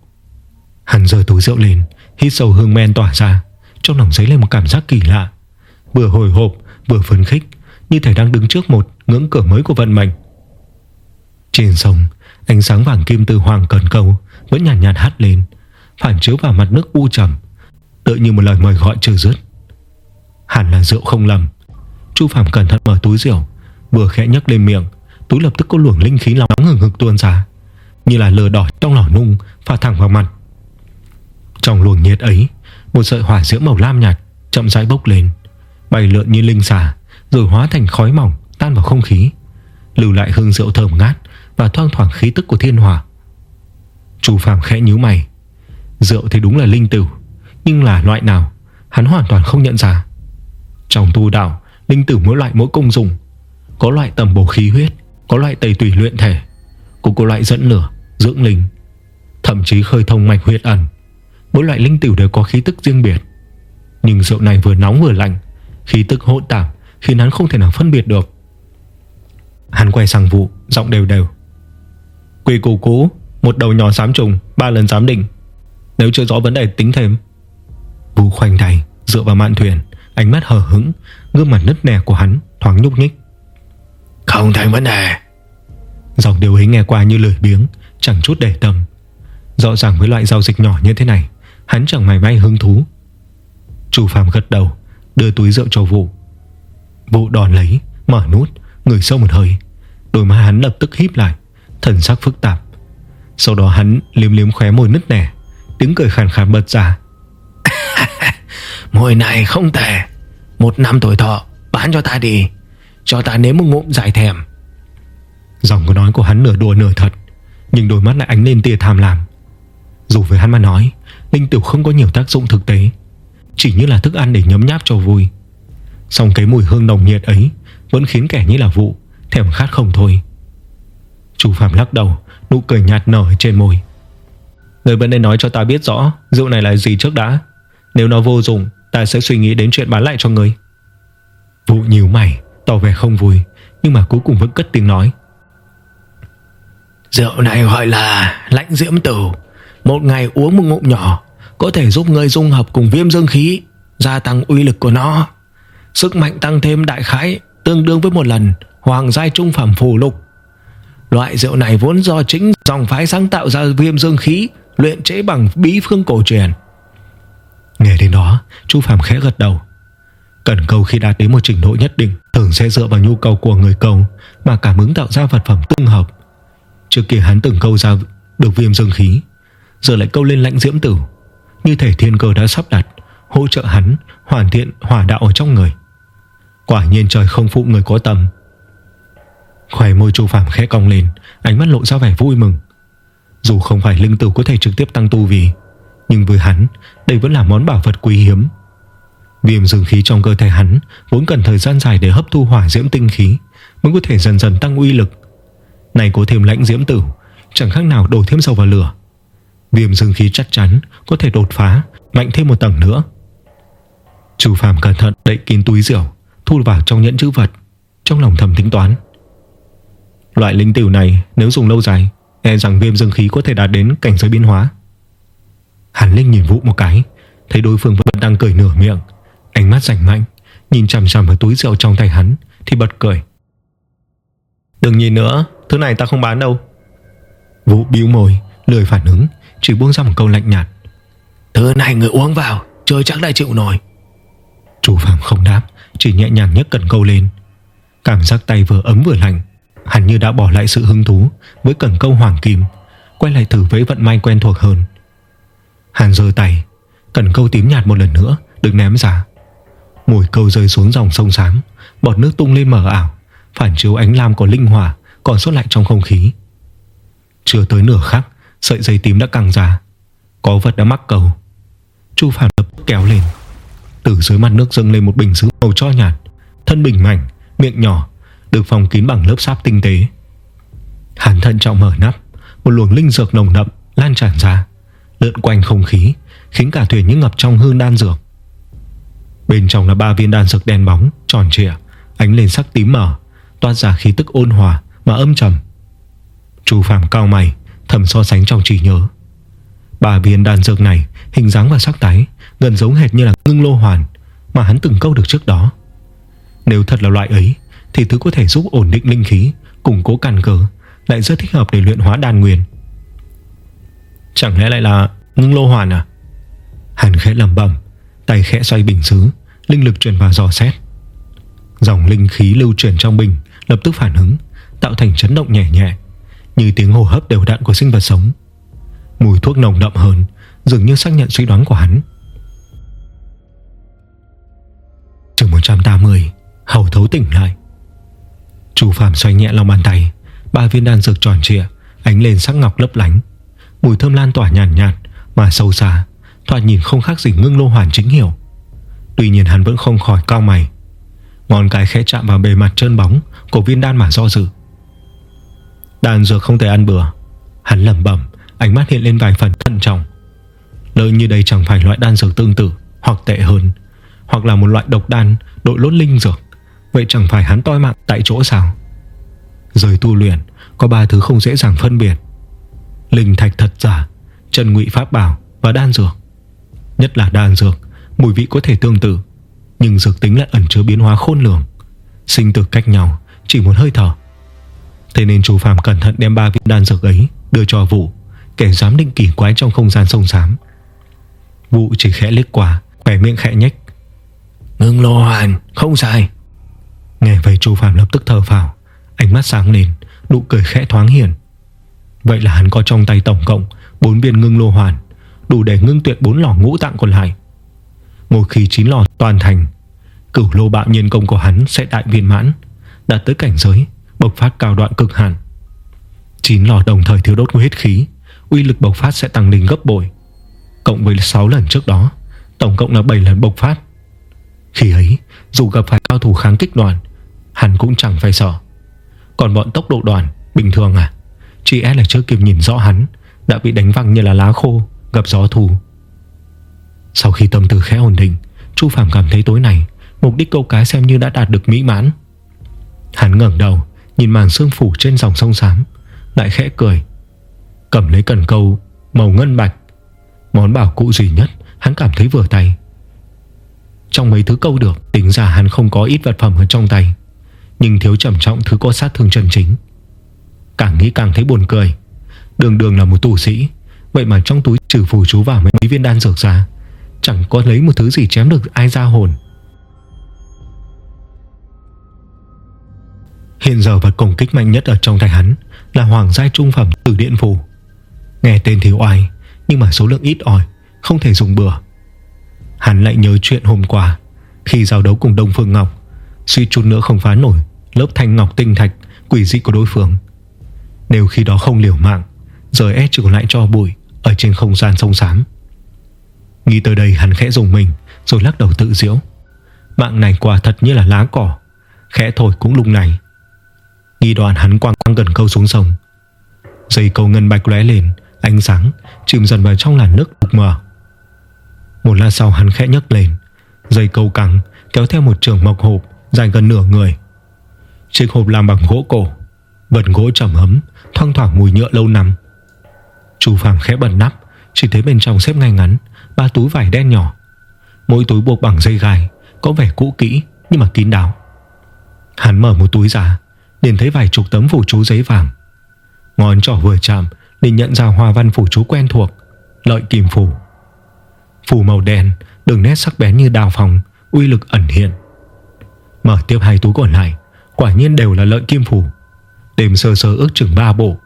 Hắn rời túi rượu lên Hít sâu hương men tỏa ra Trong lòng giấy lên một cảm giác kỳ lạ. Vừa hồi hộp vừa phấn khích Như thể đang đứng trước một ngưỡng cửa mới của vận mệnh. Trên sông Ánh sáng vàng kim từ hoàng cần cầu Vẫn nhàn nhạt, nhạt hắt lên Phản chiếu vào mặt nước u trầm Tựa như một lời mời gọi chưa dứt. Hẳn là rượu không lầm. Chu Phạm cẩn thận mở túi rượu, Vừa khẽ nhấc lên miệng, Túi lập tức có luồng linh khí nóng ngừng ngực tuôn ra, Như là lửa đỏ trong lò nung Phả thẳng vào mặt. Trong luồng nhiệt ấy, Một sợi hỏa diễm màu lam nhạt Chậm rãi bốc lên, Bay lượn như linh xà, Rồi hóa thành khói mỏng tan vào không khí, Lưu lại hương rượu thơm ngát Và thoang thoảng khí tức của thiên hỏa. Chu Phạm khẽ nhíu mày. Rượu thì đúng là linh tử, Nhưng là loại nào, Hắn hoàn toàn không nhận ra. Trong tu đạo Linh tử mỗi loại mỗi công dụng. Có loại tầm bổ khí huyết Có loại tẩy tùy luyện thể Cũng có loại dẫn lửa, dưỡng linh Thậm chí khơi thông mạch huyết ẩn. Mỗi loại linh tử đều có khí tức riêng biệt. Nhưng rượu này vừa nóng vừa lạnh Khí tức hỗn tạp Khiến hắn không thể nào phân biệt được. Hắn quay sang vụ Giọng đều đều. Quỳ củ cũ Một đầu nhỏ xám trùng Ba lần giám định. Nếu chưa rõ vấn đề tính thêm. Vũ khoanh tay Dựa vào mạn thuyền. Ánh mắt hờ hững Gương mặt nứt nẻ của hắn Thoáng nhúc nhích. Không thành vấn đề. Dòng điều ấy nghe qua như lời biếng Chẳng chút để tâm. Rõ ràng với loại giao dịch nhỏ như thế này Hắn chẳng mày may hứng thú. Chủ phàm gật đầu Đưa túi rượu cho vụ Vụ đòn lấy Mở nút Người sâu một hơi. Đôi má hắn lập tức híp lại Thần sắc phức tạp. Sau đó hắn liếm liếm khóe môi nứt nẻ Tiếng cười khàn khàn bật ra <laughs> Môi này không tệ. Một năm tuổi thọ Bán cho ta đi. Cho ta nếm một ngụm giải thèm. Dòng của nói của hắn nửa đùa nửa thật Nhưng đôi mắt lại ánh lên tia tham lam. Dù với hắn mà nói Linh tiểu không có nhiều tác dụng thực tế. Chỉ như là thức ăn để nhấm nháp cho vui. Xong cái mùi hương nồng nhiệt ấy Vẫn khiến kẻ như là vụ Thèm khát không thôi. Chú Phạm lắc đầu Nụ cười nhạt nở trên môi. Người vẫn nên nói cho ta biết rõ Rượu này là gì trước đã. Nếu nó vô dụng Ta sẽ suy nghĩ đến chuyện bán lại cho người. Vụ nhiều mày, Tỏ vẻ không vui, Nhưng mà cuối cùng vẫn cất tiếng nói. Rượu này gọi là lạnh diễm tử. Một ngày uống một ngụm nhỏ, Có thể giúp người dung hợp cùng viêm dương khí, Gia tăng uy lực của nó. Sức mạnh tăng thêm đại khái, Tương đương với một lần, Hoàng giai trung phẩm phù lục. Loại rượu này vốn do chính dòng phái sáng tạo ra viêm dương khí, Luyện chế bằng bí phương cổ truyền. Nghe đến đó, Chu Phạm khẽ gật đầu. Cần câu khi đạt đến một trình độ nhất định, Thường sẽ dựa vào nhu cầu của người câu Mà cảm ứng tạo ra vật phẩm tương hợp. Trước kia hắn từng câu ra được viêm dương khí, Giờ lại câu lên lãnh diễm tử. Như thể thiên cơ đã sắp đặt, Hỗ trợ hắn hoàn thiện hỏa đạo ở trong người. Quả nhiên trời không phụ người có tâm Khỏe môi chu phạm khẽ cong lên, Ánh mắt lộ ra vẻ vui mừng. Dù không phải linh tử có thể trực tiếp tăng tu vì Nhưng với hắn đây vẫn là món bảo vật quý hiếm. Viêm dương khí trong cơ thể hắn Vốn cần thời gian dài để hấp thu hỏa diễm tinh khí, Mới có thể dần dần tăng uy lực. Này có thêm lãnh diễm tử, Chẳng khác nào đổ thêm dầu vào lửa. Viêm dương khí chắc chắn Có thể đột phá, Mạnh thêm một tầng nữa. Chu phàm cẩn thận đậy kín túi rượu, Thu vào trong nhẫn chữ vật, Trong lòng thầm tính toán. Loại linh tiểu này nếu dùng lâu dài E rằng viêm dương khí có thể đạt đến cảnh giới biến hóa. Hàn Linh nhìn Vũ một cái, Thấy đối phương vẫn đang cười nửa miệng. Ánh mắt rảnh mạnh Nhìn chằm chằm vào túi rượu trong tay hắn, Thì bật cười. Đừng nhìn nữa, Thứ này ta không bán đâu. Vũ bĩu môi, Lười phản ứng, Chỉ buông ra một câu lạnh nhạt. Thứ này người uống vào, Chơi chắc đã chịu nổi. Chủ phạm không đáp, Chỉ nhẹ nhàng nhấc cần câu lên. Cảm giác tay vừa ấm vừa lạnh Hẳn như đã bỏ lại sự hứng thú Với cần câu hoàng kim, Quay lại thử với vận may quen thuộc hơn. Hàn giơ tay Cần câu tím nhạt một lần nữa Được ném ra. Mùi câu rơi xuống dòng sông xám Bọt nước tung lên mờ ảo Phản chiếu ánh lam của linh hỏa Còn sót lại trong không khí. Chưa tới nửa khắc Sợi dây tím đã căng ra. Có vật đã mắc cầu. Chu Phạm lập kéo lên. Từ dưới mặt nước dâng lên một bình sứ màu cho nhạt Thân bình mảnh, miệng nhỏ Được phòng kín bằng lớp sáp tinh tế. Hàn thận trọng mở nắp Một luồng linh dược nồng đậm lan tràn ra. Lượn quanh không khí, Khiến cả thuyền như ngập trong hương đan dược. Bên trong là ba viên đan dược đen bóng, Tròn trịa, Ánh lên sắc tím mở Toát ra khí tức ôn hòa mà âm trầm. Chu Phạm cao mày, Thầm so sánh trong trí nhớ. Ba viên đan dược này, Hình dáng và sắc tái Gần giống hệt như là ngưng lô hoàn Mà hắn từng câu được trước đó. Nếu thật là loại ấy, Thì thứ có thể giúp ổn định linh khí, Củng cố càn cờ Lại rất thích hợp để luyện hóa đan nguyên. Chẳng lẽ lại là ngưng lô hoàn à? Hàn khẽ lầm bầm Tay khẽ xoay bình xứ, Linh lực truyền vào dò xét. Dòng linh khí lưu chuyển trong bình Lập tức phản ứng, Tạo thành chấn động nhẹ nhẹ, Như tiếng hô hấp đều đặn của sinh vật sống. Mùi thuốc nồng đậm hơn, Dường như xác nhận suy đoán của hắn. Trường 180 Hầu thấu tỉnh lại. Chú Phạm xoay nhẹ lòng bàn tay, Ba viên đan dược tròn trịa, Ánh lên sắc ngọc lấp lánh. Mùi thơm lan tỏa nhàn nhạt, nhạt Mà sâu xa Thoạt nhìn không khác gì ngưng lô hoàn chính hiểu. Tuy nhiên hắn vẫn không khỏi cao mày. Ngón cái khẽ chạm vào bề mặt trơn bóng Của viên đan mà do dự. Đan dược không thể ăn bừa. Hắn lầm bẩm Ánh mắt hiện lên vài phần thận trọng. Lỡ như đây chẳng phải loại đan dược tương tự Hoặc tệ hơn Hoặc là một loại độc đan đội lốt linh dược Vậy chẳng phải hắn toi mạng tại chỗ sao? Rời tu luyện Có ba thứ không dễ dàng phân biệt. Linh thạch thật giả Trần ngụy pháp bảo và đan dược. Nhất là đan dược Mùi vị có thể tương tự Nhưng dược tính lại ẩn chứa biến hóa khôn lường. Sinh tử cách nhau Chỉ một hơi thở. Thế nên chú Phạm cẩn thận đem ba viên đan dược ấy Đưa cho vụ Kẻ giám định kỳ quái trong không gian sông xám. Vụ chỉ khẽ liếc qua Khỏe miệng khẽ nhách Ngưng lô hoàn không sai. Nghe vậy chú Phạm lập tức thở phào Ánh mắt sáng lên Nụ cười khẽ thoáng hiền Vậy là hắn có trong tay tổng cộng bốn viên ngưng lô hoàn, Đủ để ngưng tuyệt bốn lò ngũ tạng còn lại. Một khi chín lò toàn thành, Cửu lô bạo nhiên công của hắn sẽ đại viên mãn Đạt tới cảnh giới Bộc phát cao đoạn cực hạn. Chín lò đồng thời thiếu đốt huyết khí, Uy lực bộc phát sẽ tăng lên gấp bội. Cộng với 6 lần trước đó, Tổng cộng là 7 lần bộc phát. Khi ấy, dù gặp phải cao thủ kháng kích đoàn, Hắn cũng chẳng phải sợ. Còn bọn tốc độ đoàn, bình thường à? Chỉ e là chưa kịp nhìn rõ hắn, Đã bị đánh văng như là lá khô, Gặp gió thù Sau khi tâm tư khẽ ổn định, Chu Phạm cảm thấy tối này Mục đích câu cá xem như đã đạt được mỹ mãn. Hắn ngẩng đầu, Nhìn màn sương phủ trên dòng sông xám, Lại khẽ cười. Cầm lấy cần câu, màu ngân bạch, Món bảo cụ duy nhất, Hắn cảm thấy vừa tay. Trong mấy thứ câu được, Tính ra hắn không có ít vật phẩm ở trong tay, Nhưng thiếu trầm trọng thứ có sát thương chân chính. Càng nghĩ càng thấy buồn cười. Đường đường là một tù sĩ, Vậy mà trong túi trừ phù chú vào mấy viên đan dược ra, Chẳng có lấy một thứ gì chém được ai ra hồn. Hiện giờ vật công kích mạnh nhất ở trong tay hắn Là hoàng giai trung phẩm tử điện phù. Nghe tên thì oai, Nhưng mà số lượng ít ỏi, Không thể dùng bừa. Hắn lại nhớ chuyện hôm qua, Khi giao đấu cùng Đông Phương Ngọc Suy chút nữa không phá nổi Lớp thanh ngọc tinh thạch, Quỷ dị của đối phương. Nếu khi đó không liều mạng rồi e chỉ còn lại cho bụi Ở trên không gian sông sáng Nghĩ tới đây hắn khẽ dùng mình, Rồi lắc đầu tự diễu Mạng này quả thật như là lá cỏ, Khẽ thổi cũng lung này. Nghi đoàn hắn quăng quăng gần câu xuống sông. Dây câu ngân bạch lóe lên, Ánh sáng chìm dần vào trong làn nước đục mờ. Một lát sau hắn khẽ nhấc lên, Dây câu căng kéo theo một trường mộc hộp Dài gần nửa người. Chiếc hộp làm bằng gỗ cổ, Vật gỗ trầm ấm Thoang thoảng mùi nhựa lâu năm. Chu Phạm khẽ bật nắp, Chỉ thấy bên trong xếp ngay ngắn, Ba túi vải đen nhỏ. Mỗi túi buộc bằng dây gai, Có vẻ cũ kỹ nhưng mà kín đáo. Hắn mở một túi ra, liền thấy vài chục tấm phủ chú giấy vàng. Ngón trỏ vừa chạm, liền nhận ra hoa văn phủ chú quen thuộc, Lợi kim phủ. Phủ màu đen, Đường nét sắc bén như đào phòng Uy lực ẩn hiện. Mở tiếp hai túi còn lại, Quả nhiên đều là lợi kim phủ. Đêm sơ sơ ước chừng ba bộ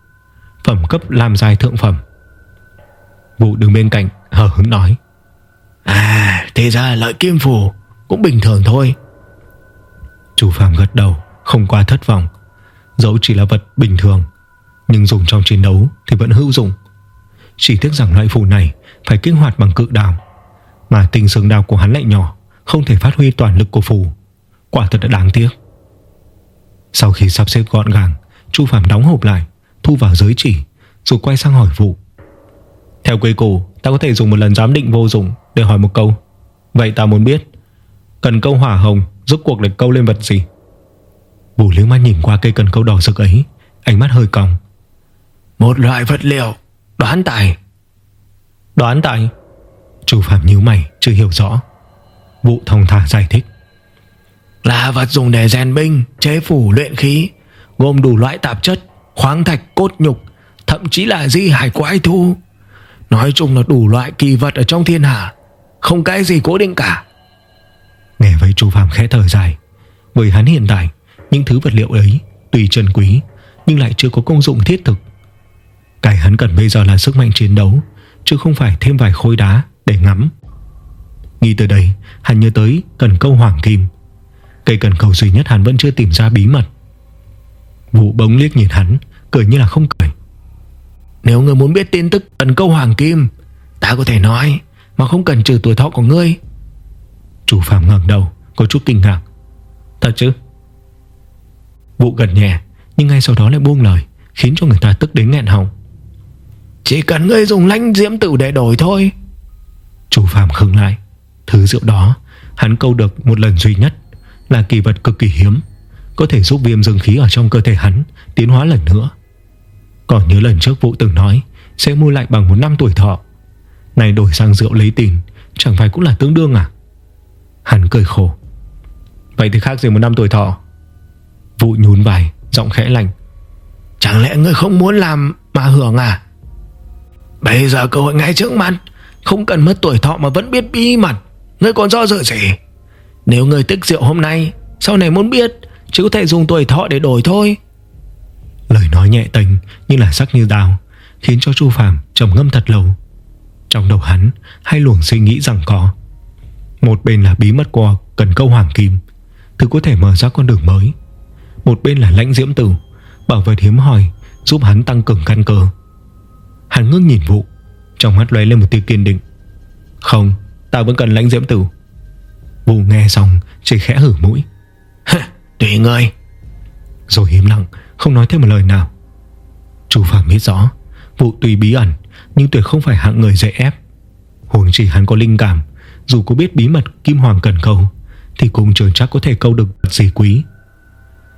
Phẩm cấp làm dài thượng phẩm. Vụ đứng bên cạnh hờ hứng nói À thế ra lợi kim phủ Cũng bình thường thôi. Chủ Phạm gật đầu Không quá thất vọng. Dẫu chỉ là vật bình thường Nhưng dùng trong chiến đấu thì vẫn hữu dụng. Chỉ tiếc rằng loại phù này Phải kích hoạt bằng cự đào Mà tình sừng đào của hắn lại nhỏ Không thể phát huy toàn lực của phù. Quả thật đã đáng tiếc. Sau khi sắp xếp gọn gàng Chu Phạm đóng hộp lại Thu vào giới chỉ Rồi quay sang hỏi vụ. Theo quy củ Ta có thể dùng một lần giám định vô dụng Để hỏi một câu. Vậy ta muốn biết Cần câu hỏa hồng giúp cuộc để câu lên vật gì? Vũ liếc mắt nhìn qua cây cần câu đỏ rực ấy Ánh mắt hơi cong. Một loại vật liệu Đoán tài. Đoán tài? Chủ phạm nhíu mày chưa hiểu rõ. Vụ thông thả giải thích. Là vật dùng để rèn binh Chế phủ luyện khí Gồm đủ loại tạp chất, Khoáng thạch, cốt nhục, Thậm chí là di hải quái thu Nói chung là đủ loại kỳ vật ở trong thiên hạ, Không cái gì cố định cả. Nghe vậy Chu Phạm khẽ thở dài, bởi hắn hiện tại, Những thứ vật liệu ấy Tuy trân quý, Nhưng lại chưa có công dụng thiết thực. Cái hắn cần bây giờ là sức mạnh chiến đấu, Chứ không phải thêm vài khối đá để ngắm. Nghĩ tới đây, Hắn nhớ tới cần câu hoàng kim. Cây cần cầu duy nhất hắn vẫn chưa tìm ra bí mật. Vũ bỗng liếc nhìn hắn, Cười như là không cười. Nếu ngươi muốn biết tin tức cần câu hoàng kim, Ta có thể nói Mà không cần trừ tuổi thọ của ngươi. Chủ phạm ngẩng đầu, Có chút kinh ngạc. Thật chứ? Vũ gần nhẹ, Nhưng ngay sau đó lại buông lời, Khiến cho người ta tức đến nghẹn họng. Chỉ cần ngươi dùng lãnh diễm tử để đổi thôi. Chủ phạm khừng lại. Thứ rượu đó, Hắn câu được một lần duy nhất, Là kỳ vật cực kỳ hiếm. Có thể giúp viêm dương khí ở trong cơ thể hắn Tiến hóa lần nữa. Còn nhớ lần trước Vũ từng nói, Sẽ mua lại bằng một năm tuổi thọ. Này đổi sang rượu lấy tiền, Chẳng phải cũng là tương đương à? Hắn cười khổ. Vậy thì khác gì một năm tuổi thọ? Vũ nhún vai, Giọng khẽ lạnh. Chẳng lẽ ngươi không muốn làm mà hưởng à? Bây giờ cơ hội ngay trước mặt Không cần mất tuổi thọ mà vẫn biết bí mật. Ngươi còn do dự gì? Nếu ngươi tích rượu hôm nay, Sau này muốn biết chỉ có thể dùng tuổi thọ để đổi thôi. Lời nói nhẹ tình Nhưng là sắc như đào, Khiến cho Chu Phạm trầm ngâm thật lâu. Trong đầu hắn, Hai luồng suy nghĩ rằng có. Một bên là bí mật của cần câu hoàng kim, Thứ có thể mở ra con đường mới. Một bên là lãnh diễm tử, Bảo vật hiếm hoi, Giúp hắn tăng cường căn cơ. Hắn ngước nhìn vụ, Trong mắt lóe lên một tia kiên định. Không, Ta vẫn cần lãnh diễm tử. Vụ nghe xong, chỉ khẽ hử mũi. <laughs> Tùy ngươi. Rồi im lặng, Không nói thêm một lời nào. Chủ phạm biết rõ, Vụ tùy bí ẩn, Nhưng tuyệt không phải hạng người dễ ép. Huống chỉ hắn có linh cảm, Dù có biết bí mật Kim Hoàng cần câu Thì cũng chưa chắc có thể câu được vật gì quý.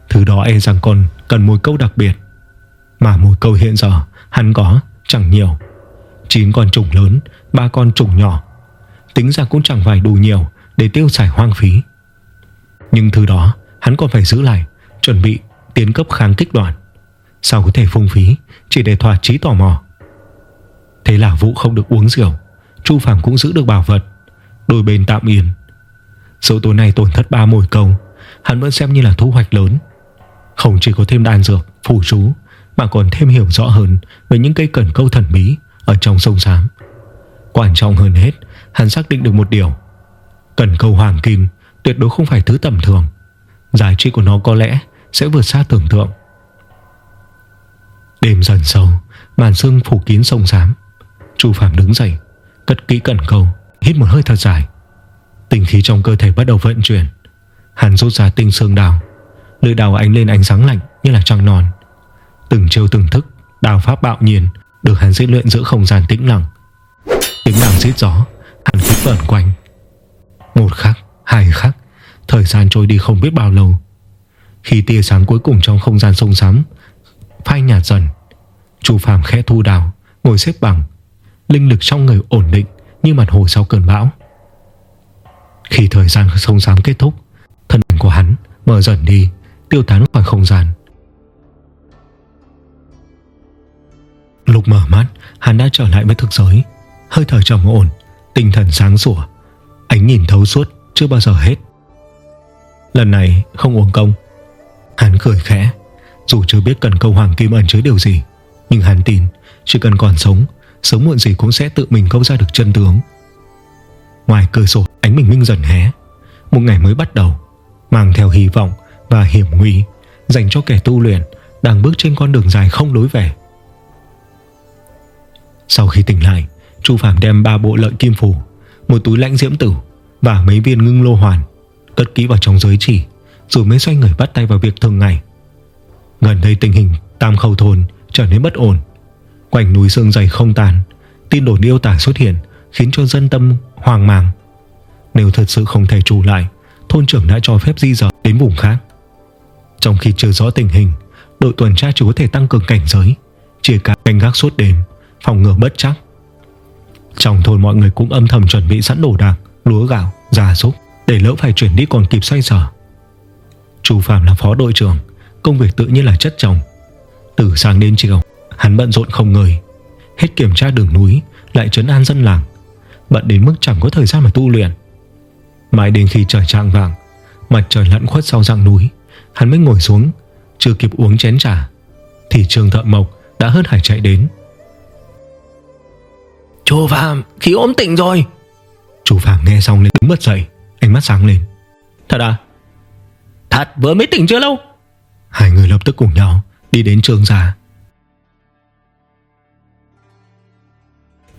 Thứ đó e rằng còn cần mồi câu đặc biệt. Mà mồi câu hiện giờ, Hắn có, chẳng nhiều. 9 con trùng lớn, ba con trùng nhỏ. Tính ra cũng chẳng phải đủ nhiều Để tiêu xài hoang phí. Nhưng thứ đó hắn còn phải giữ lại Chuẩn bị tiến cấp kháng kích đoàn. Sao có thể phung phí Chỉ để thỏa chí tò mò. Thế là Vũ không được uống rượu Chu Phạm cũng giữ được bảo vật. Đôi bên tạm yên. Dẫu tối nay tổn thất ba mồi công, Hắn vẫn xem như là thu hoạch lớn. Không chỉ có thêm đan dược, phù chú Mà còn thêm hiểu rõ hơn Về những cây cần câu thần bí Ở trong sông Sám Quan trọng hơn hết Hắn xác định được một điều. Cần câu hoàng kim tuyệt đối không phải thứ tầm thường. Giá trị của nó có lẽ Sẽ vượt xa tưởng tượng. Đêm dần sâu Màn sương phủ kín sông Sám Chu Phạm đứng dậy Cất kỹ cẩn câu Hít một hơi thật dài. Tinh khí trong cơ thể bắt đầu vận chuyển. Hắn rút ra tinh sương đào. Lưỡi đào ánh lên ánh sáng lạnh như là trăng non. Từng chiêu từng thức Đào pháp bạo nhiên Được hắn diễn luyện giữa không gian tĩnh lặng. Tiếng đào giết gió Hắn cứ vẩn quanh. Một khắc, hai khắc Thời gian trôi đi không biết bao lâu. Khi tia sáng cuối cùng trong không gian sông sắm Phai nhạt dần, Chu Phạm khẽ thu đào, Ngồi xếp bằng, Linh lực trong người ổn định Như mặt hồ sau cơn bão. Khi thời gian sông sám kết thúc, Thân ảnh của hắn mở dần đi, Tiêu tán khoảng không gian. Lúc mở mắt, Hắn đã trở lại với thực giới. Hơi thở trầm ổn, Tinh thần sáng sủa, Ánh nhìn thấu suốt chưa bao giờ hết. Lần này không uống công. Hắn cười khẽ. Dù chưa biết cần câu hoàng kim ẩn chứa điều gì, Nhưng hắn tin Chỉ cần còn sống, Sớm muộn gì cũng sẽ tự mình câu ra được chân tướng. Ngoài cửa sổ, ánh bình minh dần hé. Một ngày mới bắt đầu, Mang theo hy vọng và hiểm nguy, Dành cho kẻ tu luyện Đang bước trên con đường dài không lối về. Sau khi tỉnh lại, Chu Phạm đem ba bộ lợi kim phủ Một túi lãnh diễm tử Và mấy viên ngưng lô hoàn Cất kỹ vào trong giới chỉ Rồi mới xoay người bắt tay vào việc thường ngày. Gần đây tình hình Tam khâu thôn trở nên bất ổn. Quanh núi sương dày không tàn Tin đồn yêu tả xuất hiện Khiến cho dân tâm hoang mang. Nếu thật sự không thể trù lại Thôn trưởng đã cho phép di dời đến vùng khác. Trong khi chưa rõ tình hình Đội tuần tra chỉ có thể tăng cường cảnh giới chia cả canh gác suốt đêm Phòng ngừa bất chắc. Trong thôn mọi người cũng âm thầm chuẩn bị sẵn đồ đạc Lúa gạo, gia súc. Để lỡ phải chuyển đi còn kịp xoay sở. Chú Phạm là phó đội trưởng Công việc tự nhiên là chất chồng. Từ sáng đến chiều Hắn bận rộn không ngơi Hết kiểm tra đường núi Lại trấn an dân làng. Bận đến mức chẳng có thời gian mà tu luyện. Mãi đến khi trời trạng vàng Mặt trời lặn khuất sau rặng núi Hắn mới ngồi xuống Chưa kịp uống chén trà Thì trường thợ mộc đã hớt hải chạy đến. Chú Phạm khí ốm tỉnh rồi. Chú Phạm nghe xong lên đứng bật dậy Ánh mắt sáng lên. Thật à? Thật vừa mới tỉnh chưa lâu? Hai người lập tức cùng nhau Đi đến trường gia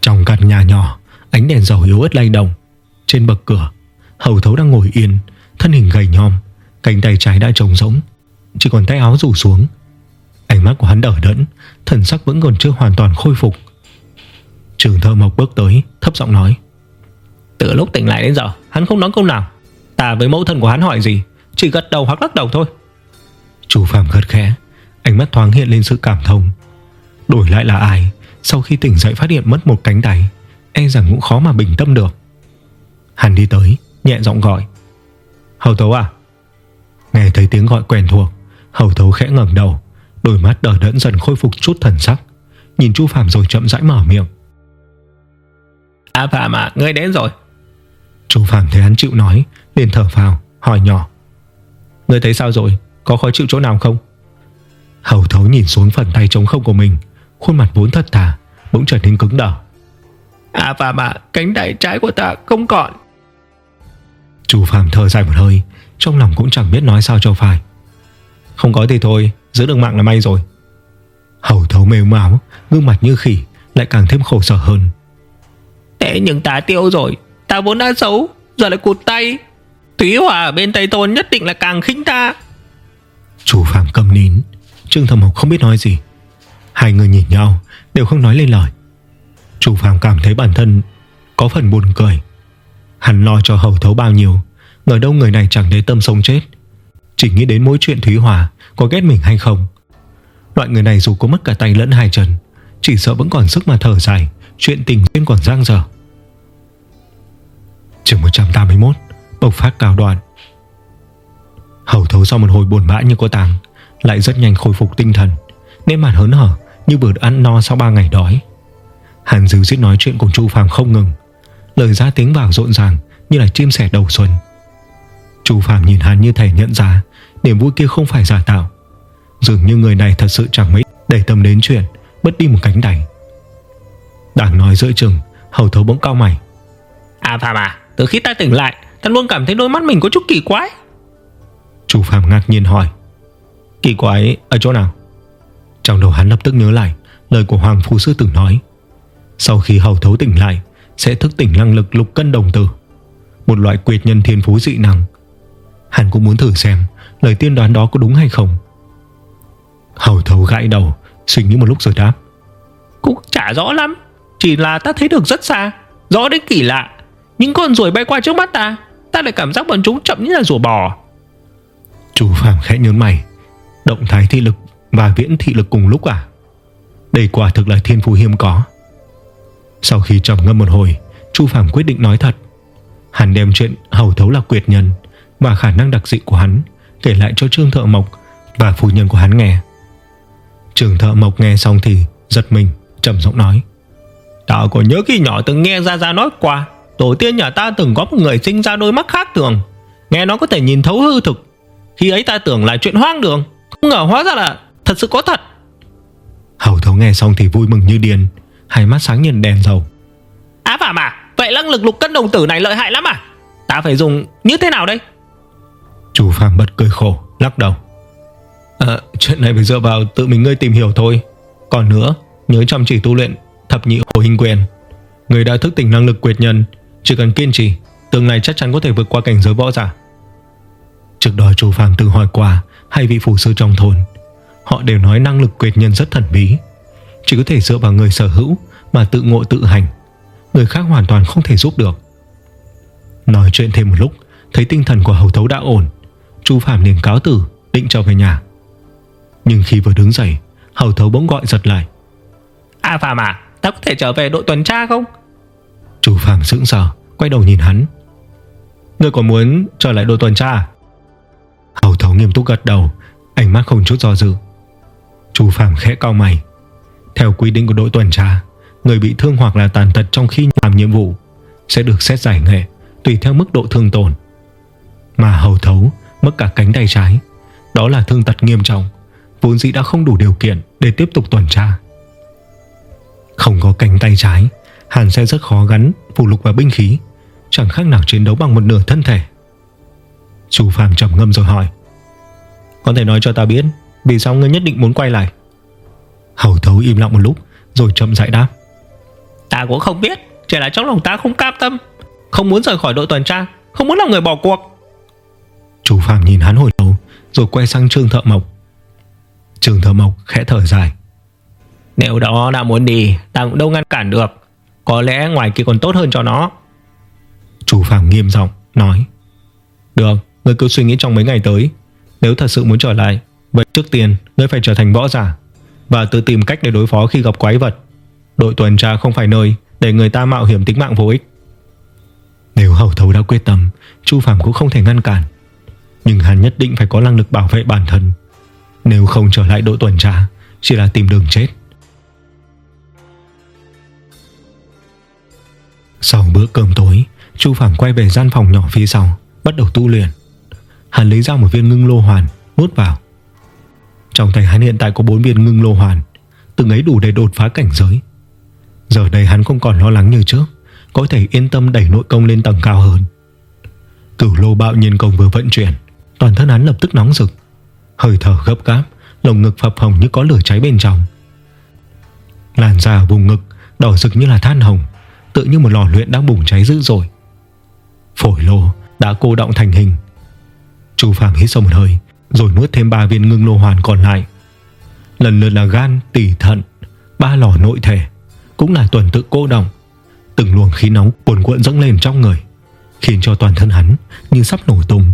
Trong căn nhà nhỏ Ánh đèn dầu yếu ớt lay động. Trên bậc cửa Hầu thấu đang ngồi yên Thân hình gầy nhom Cánh tay trái đã trống rỗng Chỉ còn tay áo rủ xuống. Ánh mắt của hắn đỡ đẫn Thần sắc vẫn còn chưa hoàn toàn khôi phục. Trường thơ mộc bước tới Thấp giọng nói Từ lúc tỉnh lại đến giờ Hắn không nói câu nào. Ta với mẫu thân của hắn hỏi gì Chỉ gật đầu hoặc lắc đầu thôi. Chủ phạm gật khẽ Ánh mắt thoáng hiện lên sự cảm thông. Đổi lại là ai Sau khi tỉnh dậy phát hiện mất một cánh tay E rằng cũng khó mà bình tâm được. Hắn đi tới Nhẹ giọng gọi. Hầu tấu à? Nghe thấy tiếng gọi quen thuộc Hầu tấu khẽ ngẩng đầu Đôi mắt đờ đẫn dần khôi phục chút thần sắc. Nhìn chu Phạm rồi chậm rãi mở miệng. À Phạm à ngươi đến rồi Chu Phạm thấy hắn chịu nói liền thở phào hỏi nhỏ. Ngươi thấy sao rồi? Có khó chịu chỗ nào không? Hầu thấu nhìn xuống phần tay trống không của mình Khuôn mặt vốn thật thà Bỗng trở nên cứng đờ. À Phạm à cánh tay trái của ta không còn. Chu Phạm thở dài một hơi Trong lòng cũng chẳng biết nói sao cho phải. Không có thì thôi Giữ được mạng là may rồi. Hầu thấu mềm máu Gương mặt như khỉ Lại càng thêm khổ sở hơn. Thế nhưng ta tiêu rồi Ta vốn đã xấu, Giờ lại cụt tay. Thúy Hòa ở bên Tây Tôn nhất định là càng khinh ta. Chủ Phạm cầm nín. Trương Thầm Mộc không biết nói gì. Hai người nhìn nhau, Đều không nói lên lời. Chủ Phạm cảm thấy bản thân Có phần buồn cười. Hắn lo cho hầu thấu bao nhiêu, Ngờ đâu người này chẳng để tâm sống chết. Chỉ nghĩ đến mỗi chuyện Thúy Hòa Có ghét mình hay không. Loại người này dù có mất cả tay lẫn hai chân, Chỉ sợ vẫn còn sức mà thở dài, Chuyện tình duyên còn giang dở. Trường 181 Bộc phát cao đoạn. Hầu thấu sau một hồi buồn bã như có tàng, Lại rất nhanh khôi phục tinh thần Nên mặt hớn hở như vừa ăn no sau 3 ngày đói. Hàn dư giết nói chuyện cùng Chu Phàm không ngừng, Lời ra tiếng vào rộn ràng Như là chim sẻ đầu xuân. Chu Phàm nhìn hắn như thể nhận ra Niềm vui kia không phải giả tạo. Dường như người này thật sự chẳng mấy Để tâm đến chuyện bất đi một cánh tay. Đang nói giữa chừng, Hầu thấu bỗng cao mày. À Phạm à từ khi ta tỉnh lại Ta luôn cảm thấy đôi mắt mình có chút kỳ quái. Chu Phạm ngạc nhiên hỏi Kỳ quái ở chỗ nào? Trong đầu hắn lập tức nhớ lại Lời của Hoàng Phu Sư Tử nói Sau khi hầu thấu tỉnh lại Sẽ thức tỉnh năng lực lục cân đồng tử Một loại quyệt nhân thiên phú dị năng. Hắn cũng muốn thử xem Lời tiên đoán đó có đúng hay không. Hầu thấu gãi đầu Suy nghĩ một lúc rồi đáp Cũng chả rõ lắm Chỉ là ta thấy được rất xa Rõ đến kỳ lạ Những con ruồi bay qua trước mắt ta Ta lại cảm giác bọn chúng chậm như là rùa bò. Chú Phạm khẽ nhớn mày. Động thái thị lực và viễn thị lực cùng lúc à? Đây quả thực là thiên phú hiếm có. Sau khi trầm ngâm một hồi Chu Phạm quyết định nói thật. Hắn đem chuyện hầu thấu là quyệt nhân Và khả năng đặc dị của hắn Kể lại cho Trương Thợ Mộc Và phu nhân của hắn nghe. Trương Thợ Mộc nghe xong thì giật mình trầm giọng nói. Ta có nhớ khi nhỏ từng nghe Gia Gia nói qua Tổ tiên nhà ta từng có một người sinh ra đôi mắt khác thường Nghe nó có thể nhìn thấu hư thực. Khi ấy ta tưởng là chuyện hoang đường. Không ngờ hóa ra là thật sự có thật. Hầu thấu nghe xong thì vui mừng như điên. Hai mắt sáng nhìn đèn dầu. Á phạm à Vậy năng lực lục cân đồng tử này lợi hại lắm à? Ta phải dùng như thế nào đây? Chủ Phạm bật cười khổ Lắc đầu. À, Chuyện này phải dựa vào tự mình ngươi tìm hiểu thôi. Còn nữa Nhớ chăm chỉ tu luyện Thập nhị hồ hình quyền. Người đã thức tỉnh năng lực quyệt nhân chỉ cần kiên trì Tương lai chắc chắn có thể vượt qua cảnh giới võ giả. Trước đó chủ Phạm từng hỏi qua, Hai vị phủ sư trong thôn, Họ đều nói năng lực quyệt nhân rất thần bí. Chỉ có thể dựa vào người sở hữu Mà tự ngộ tự hành, Người khác hoàn toàn không thể giúp được. Nói chuyện thêm một lúc, Thấy tinh thần của hầu thấu đã ổn, Chu Phạm liền cáo tử, định trở về nhà. Nhưng khi vừa đứng dậy, Hầu thấu bỗng gọi giật lại. À Phạm à Ta có thể trở về đội tuần tra không? Chủ Phạm sững sờ, Quay đầu nhìn hắn. Ngươi còn muốn trở lại đội tuần tra à? Hầu thấu nghiêm túc gật đầu, Ánh mắt không chút do dự. Chủ Phạm khẽ cao mày. Theo quy định của đội tuần tra, Người bị thương hoặc là tàn tật trong khi làm nhiệm vụ Sẽ được xét giải nghệ Tùy theo mức độ thương tổn. Mà hầu thấu mất cả cánh tay trái, Đó là thương tật nghiêm trọng, Vốn dĩ đã không đủ điều kiện Để tiếp tục tuần tra. Không có cánh tay trái Hàn sẽ rất khó gắn phụ lục và binh khí. Chẳng khác nào chiến đấu bằng một nửa thân thể. Chú Phạm trầm ngâm rồi hỏi Có thể nói cho ta biết Vì sao ngươi nhất định muốn quay lại? Hầu thấu im lặng một lúc Rồi chậm rãi đáp Ta cũng không biết Chỉ là trong lòng ta không cam tâm Không muốn rời khỏi đội tuần tra Không muốn làm người bỏ cuộc. Chú Phạm nhìn hắn hồi lâu Rồi quay sang Trương Thợ Mộc. Trương Thợ Mộc khẽ thở dài Nếu đó đã muốn đi Ta cũng đâu ngăn cản được có lẽ ngoài kia còn tốt hơn cho nó. Chu Phạm nghiêm giọng nói. Được, ngươi cứ suy nghĩ trong mấy ngày tới. Nếu thật sự muốn trở lại Vậy trước tiên ngươi phải trở thành võ giả Và tự tìm cách để đối phó khi gặp quái vật. Đội tuần tra không phải nơi Để người ta mạo hiểm tính mạng vô ích. Nếu hầu thấu đã quyết tâm Chu Phạm cũng không thể ngăn cản. Nhưng hắn nhất định phải có năng lực bảo vệ bản thân. Nếu không trở lại đội tuần tra Chỉ là tìm đường chết. Sau bữa cơm tối, Chu Phạm quay về gian phòng nhỏ phía sau, Bắt đầu tu luyện. Hắn lấy ra một viên ngưng lô hoàn, Nuốt vào. Trong tay hắn hiện tại có 4 viên ngưng lô hoàn, Từng ấy đủ để đột phá cảnh giới. Giờ đây hắn không còn lo lắng như trước, Có thể yên tâm đẩy nội công lên tầng cao hơn. Cửu lô bạo nhiên công vừa vận chuyển, Toàn thân hắn lập tức nóng rực. Hơi thở gấp gáp, Lồng ngực phập hồng như có lửa cháy bên trong. Làn da vùng ngực Đỏ rực như là than hồng. Tự như một lò luyện đang bùng cháy dữ dội. Phổi lô đã cô động thành hình. Chu Phạm hít sâu một hơi Rồi nuốt thêm 3 viên ngưng lô hoàn còn lại. Lần lượt là gan, tỉ thận ba lò nội thể Cũng là tuần tự cô động Từng luồng khí nóng cuồn cuộn dâng lên trong người Khiến cho toàn thân hắn Như sắp nổ tung.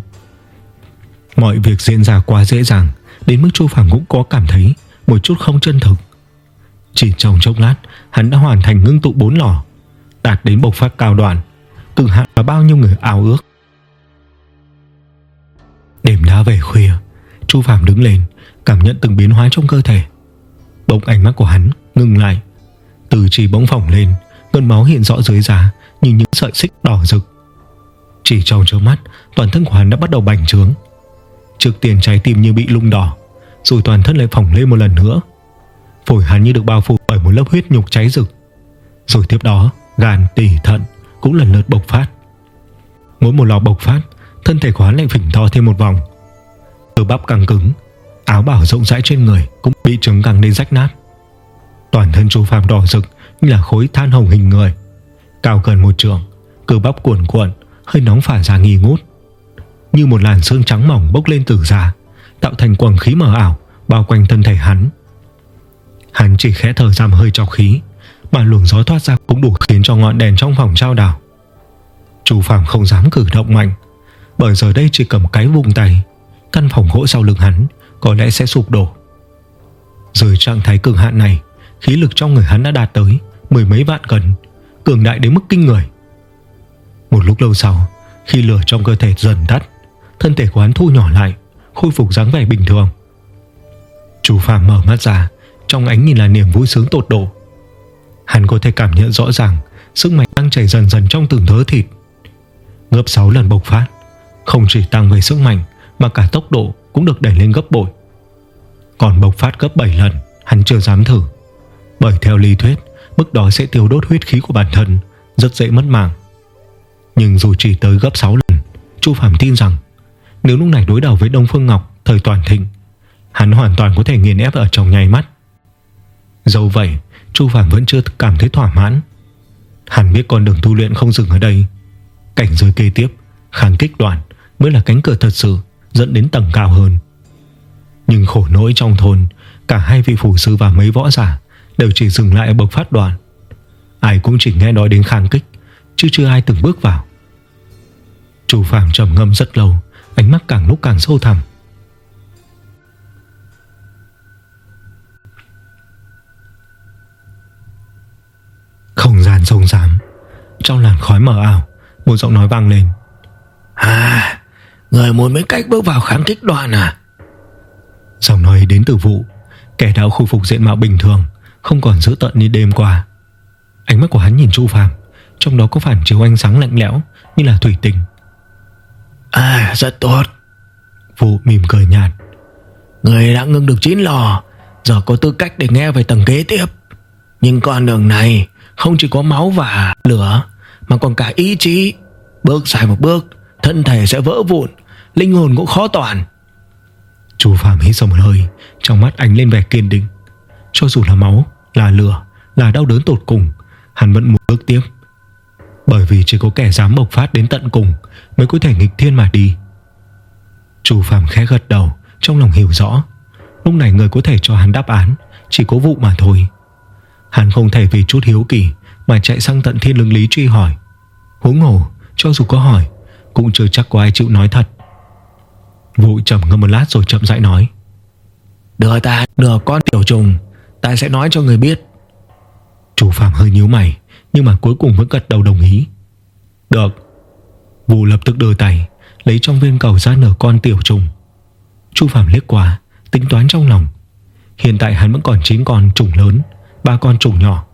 Mọi việc diễn ra quá dễ dàng Đến mức Chu Phạm cũng có cảm thấy Một chút không chân thực. Chỉ trong chốc lát Hắn đã hoàn thành ngưng tụ bốn lò. Đạt đến bộc phát cao đoạn Cực hạn và bao nhiêu người ao ước. Đêm đã về khuya, Chu Phạm đứng lên, Cảm nhận từng biến hóa trong cơ thể. Bỗng ánh mắt của hắn ngừng lại. Từ chỉ bỗng phỏng lên cơn máu hiện rõ dưới da Như những sợi xích đỏ rực. Chỉ trong chớp mắt, Toàn thân của hắn đã bắt đầu bành trướng. Trước tiên trái tim như bị lung đỏ, Rồi toàn thân lại phỏng lên một lần nữa. Phổi hắn như được bao phủ bởi một lớp huyết nhục cháy rực. Rồi tiếp đó Gan, tỉ, thận cũng lần lượt bộc phát. Mỗi một lò bộc phát Thân thể của hắn lại phỉnh to thêm một vòng. Cơ bắp căng cứng Áo bảo rộng rãi trên người Cũng bị trứng căng đến rách nát. Toàn thân chú Phạm đỏ rực Như là khối than hồng hình người. Cao gần một trường Cơ bắp cuộn cuộn Hơi nóng phả ra nghi ngút. Như một làn sương trắng mỏng bốc lên từ da Tạo thành quầng khí mờ ảo Bao quanh thân thể hắn. Hắn chỉ khẽ thở ra hơi trọc khí. Mà luồng gió thoát ra cũng đủ khiến cho ngọn đèn trong phòng trao đảo. Chu Phạm không dám cử động mạnh, Bởi giờ đây chỉ cầm cái vùng tay, Căn phòng gỗ sau lưng hắn Có lẽ sẽ sụp đổ. Dưới trạng thái cường hạn này, Khí lực trong người hắn đã đạt tới Mười mấy vạn cân, Cường đại đến mức kinh người. Một lúc lâu sau, Khi lửa trong cơ thể dần tắt, Thân thể của hắn thu nhỏ lại, Khôi phục dáng vẻ bình thường. Chu Phạm mở mắt ra, Trong ánh nhìn là niềm vui sướng tột độ. Hắn có thể cảm nhận rõ ràng, Sức mạnh đang chảy dần dần trong từng thớ thịt. Gấp 6 lần bộc phát, Không chỉ tăng về sức mạnh, Mà cả tốc độ cũng được đẩy lên gấp bội. Còn bộc phát gấp 7 lần, Hắn chưa dám thử. Bởi theo lý thuyết, Mức đó sẽ tiêu đốt huyết khí của bản thân, Rất dễ mất mạng. Nhưng dù chỉ tới gấp 6 lần, Chu Phạm tin rằng, Nếu lúc này đối đầu với Đông Phương Ngọc, Thời toàn thịnh, Hắn hoàn toàn có thể nghiền ép ở trong nháy mắt. Dẫu vậy Chu Phạm vẫn chưa cảm thấy thỏa mãn. Hắn biết con đường tu luyện không dừng ở đây. Cảnh giới kế tiếp, Kháng kích đoạn mới là cánh cửa thật sự, Dẫn đến tầng cao hơn. Nhưng khổ nỗi trong thôn, Cả hai vị phủ sư và mấy võ giả Đều chỉ dừng lại ở bậc phát đoạn. Ai cũng chỉ nghe nói đến kháng kích, Chứ chưa ai từng bước vào. Chu Phạm trầm ngâm rất lâu, Ánh mắt càng lúc càng sâu thẳm. Không gian sông xám. Trong làn khói mờ ảo Một giọng nói vang lên. À Người muốn mấy cách bước vào kháng kích đoàn à? Giọng nói đến từ vụ Kẻ đã khôi phục diện mạo bình thường Không còn dữ tận như đêm qua. Ánh mắt của hắn nhìn Chu Phàm Trong đó có phản chiếu ánh sáng lạnh lẽo Như là thủy tinh. À rất tốt. Vụ mỉm cười nhạt. Người đã ngưng được 9 lò Giờ có tư cách để nghe về tầng kế tiếp. Nhưng con đường này không chỉ có máu và lửa Mà còn cả ý chí. Bước sai một bước Thân thể sẽ vỡ vụn Linh hồn cũng khó toàn. Chu Phạm hít sâu một hơi Trong mắt ánh lên vẻ kiên định. Cho dù là máu, là lửa, là đau đớn tột cùng Hắn vẫn muốn bước tiếp. Bởi vì chỉ có kẻ dám bộc phát đến tận cùng Mới có thể nghịch thiên mà đi. Chu Phạm khẽ gật đầu Trong lòng hiểu rõ. Lúc này người có thể cho hắn đáp án Chỉ có vụ mà thôi. Hắn không thể vì chút hiếu kỳ Mà chạy sang tận thiên lương lý truy hỏi. Huống hồ cho dù có hỏi Cũng chưa chắc có ai chịu nói thật. Vụ trầm ngâm một lát rồi chậm rãi nói. Đưa ta đưa con tiểu trùng Ta sẽ nói cho người biết. Chủ phạm hơi nhíu mày Nhưng mà cuối cùng vẫn gật đầu đồng ý. Được. Vụ lập tức đưa tay Lấy trong viên cầu ra nở con tiểu trùng. Chu Phạm liếc qua Tính toán trong lòng. Hiện tại hắn vẫn còn 9 con trùng lớn ba con trùng nhỏ.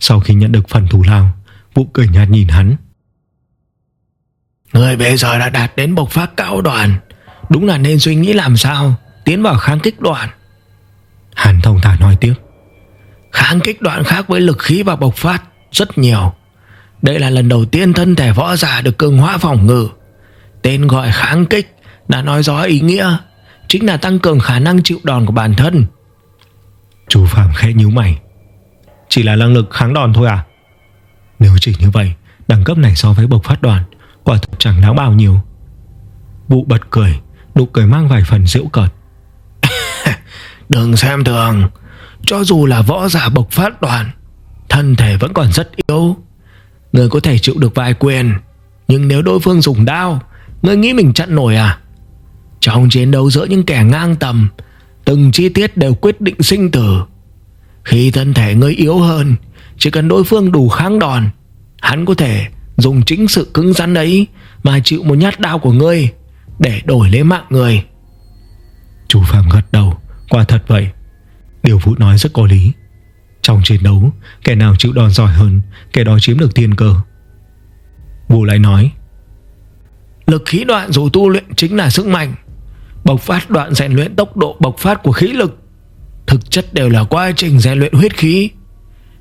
Sau khi nhận được phần thù lao Vụ cười nhạt nhìn hắn. Người bây giờ đã đạt đến bộc phát cao đoàn. Đúng là nên suy nghĩ làm sao Tiến vào kháng kích đoạn Hàn thông thả nói tiếp. Kháng kích đoạn khác với lực khí và bộc phát Rất nhiều. Đây là lần đầu tiên thân thể võ giả được cường hóa phòng ngự. Tên gọi kháng kích Đã nói rõ ý nghĩa Chính là tăng cường khả năng chịu đòn của bản thân Chú Phạm khẽ nhíu mày. Chỉ là năng lực kháng đòn thôi à? Nếu chỉ như vậy, Đẳng cấp này so với bộc phát đoàn Quả thực chẳng đáng bao nhiêu. Vụ bật cười, Nụ cười mang vài phần rượu cợt. <laughs> Đừng xem thường. Cho dù là võ giả bộc phát đoàn Thân thể vẫn còn rất yếu. Người có thể chịu được vài quyền, Nhưng nếu đối phương dùng đao, Người nghĩ mình chặn nổi à? Trong chiến đấu giữa những kẻ ngang tầm Từng chi tiết đều quyết định sinh tử. Khi thân thể ngươi yếu hơn, Chỉ cần đối phương đủ kháng đòn, Hắn có thể dùng chính sự cứng rắn ấy Mà chịu một nhát đao của ngươi Để đổi lấy mạng người. Chú Phạm gật đầu, Quả thật vậy. Điều Vũ nói rất có lý. Trong chiến đấu, Kẻ nào chịu đòn giỏi hơn, Kẻ đó chiếm được thiên cơ. Vũ lại nói, Lực khí đoạn dù tu luyện chính là sức mạnh. Bộc phát đoạn rèn luyện tốc độ bộc phát của khí lực. Thực chất đều là quá trình rèn luyện huyết khí.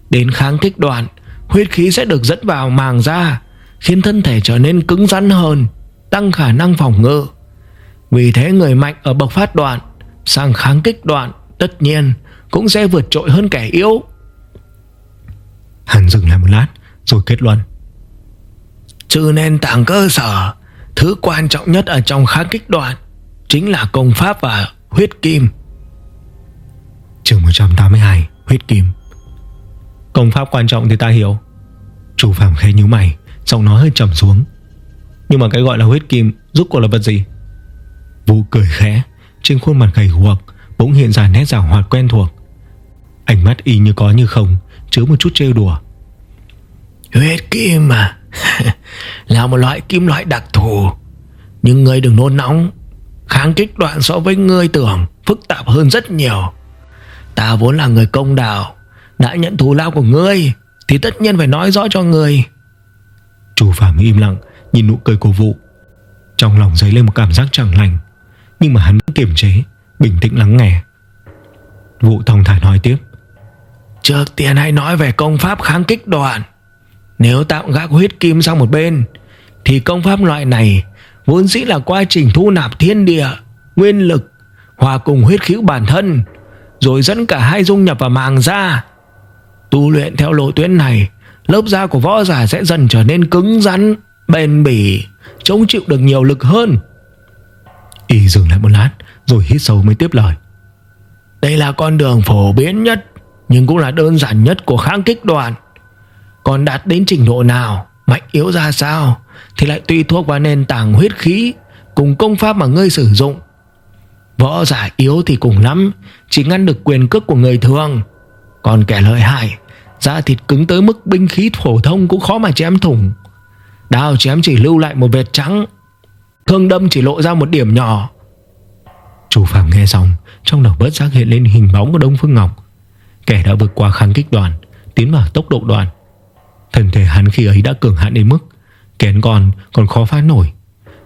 Đến kháng kích đoạn Huyết khí sẽ được dẫn vào màng da Khiến thân thể trở nên cứng rắn hơn Tăng khả năng phòng ngự. Vì thế người mạnh ở bộc phát đoạn Sang kháng kích đoạn Tất nhiên cũng sẽ vượt trội hơn kẻ yếu. Hắn dừng lại một lát Rồi kết luận. Trừ nền tảng cơ sở Thứ quan trọng nhất ở trong kháng kích đoạn Chính là công pháp và huyết kim. Trường 182 Huyết kim. Công pháp quan trọng thì ta hiểu. Chủ phạm khẽ nhíu mày, Giọng nói hơi trầm xuống. Nhưng mà cái gọi là huyết kim rốt cuộc là vật gì? Vũ cười khẽ, Trên khuôn mặt gầy guộc Bỗng hiện ra nét giảo hoạt quen thuộc. Ánh mắt y như có như không, Chứa một chút trêu đùa. Huyết kim mà. <laughs> Là một loại kim loại đặc thù. Nhưng ngươi đừng nôn nóng. Kháng kích đoạn so với ngươi tưởng Phức tạp hơn rất nhiều. Ta vốn là người công đạo Đã nhận thù lao của ngươi Thì tất nhiên phải nói rõ cho ngươi. Chủ phạm im lặng Nhìn nụ cười của vụ Trong lòng dấy lên một cảm giác chẳng lành Nhưng mà hắn vẫn kiềm chế Bình tĩnh lắng nghe. Vụ thông thả nói tiếp. Trước tiên hãy nói về công pháp kháng kích đoạn. Nếu tạm gác huyết kim sang một bên Thì công pháp loại này Vốn dĩ là quá trình thu nạp thiên địa, Nguyên lực, Hòa cùng huyết khí bản thân, Rồi dẫn cả hai dung nhập vào màng da. Tu luyện theo lộ tuyến này, Lớp da của võ giả sẽ dần trở nên cứng rắn, Bền bỉ, Chống chịu được nhiều lực hơn. Y dừng lại một lát, Rồi hít sâu mới tiếp lời. Đây là con đường phổ biến nhất, Nhưng cũng là đơn giản nhất của kháng kích đoàn Còn đạt đến trình độ nào Mạnh yếu ra sao? Thì lại tùy thuộc vào nền tảng huyết khí Cùng công pháp mà ngươi sử dụng. Võ giả yếu thì cùng lắm, Chỉ ngăn được quyền cước của người thường. Còn kẻ lợi hại, Da thịt cứng tới mức binh khí phổ thông Cũng khó mà chém thủng. Đao chém chỉ lưu lại một vệt trắng, Thương đâm chỉ lộ ra một điểm nhỏ. Chủ phạm nghe xong, Trong đầu bớt giác hiện lên hình bóng của Đông Phương Ngọc. Kẻ đã vượt qua kháng kích đoàn, Tiến vào tốc độ đoàn. Thân thể hắn khi ấy đã cường hãn đến mức Kén còn còn khó phá nổi.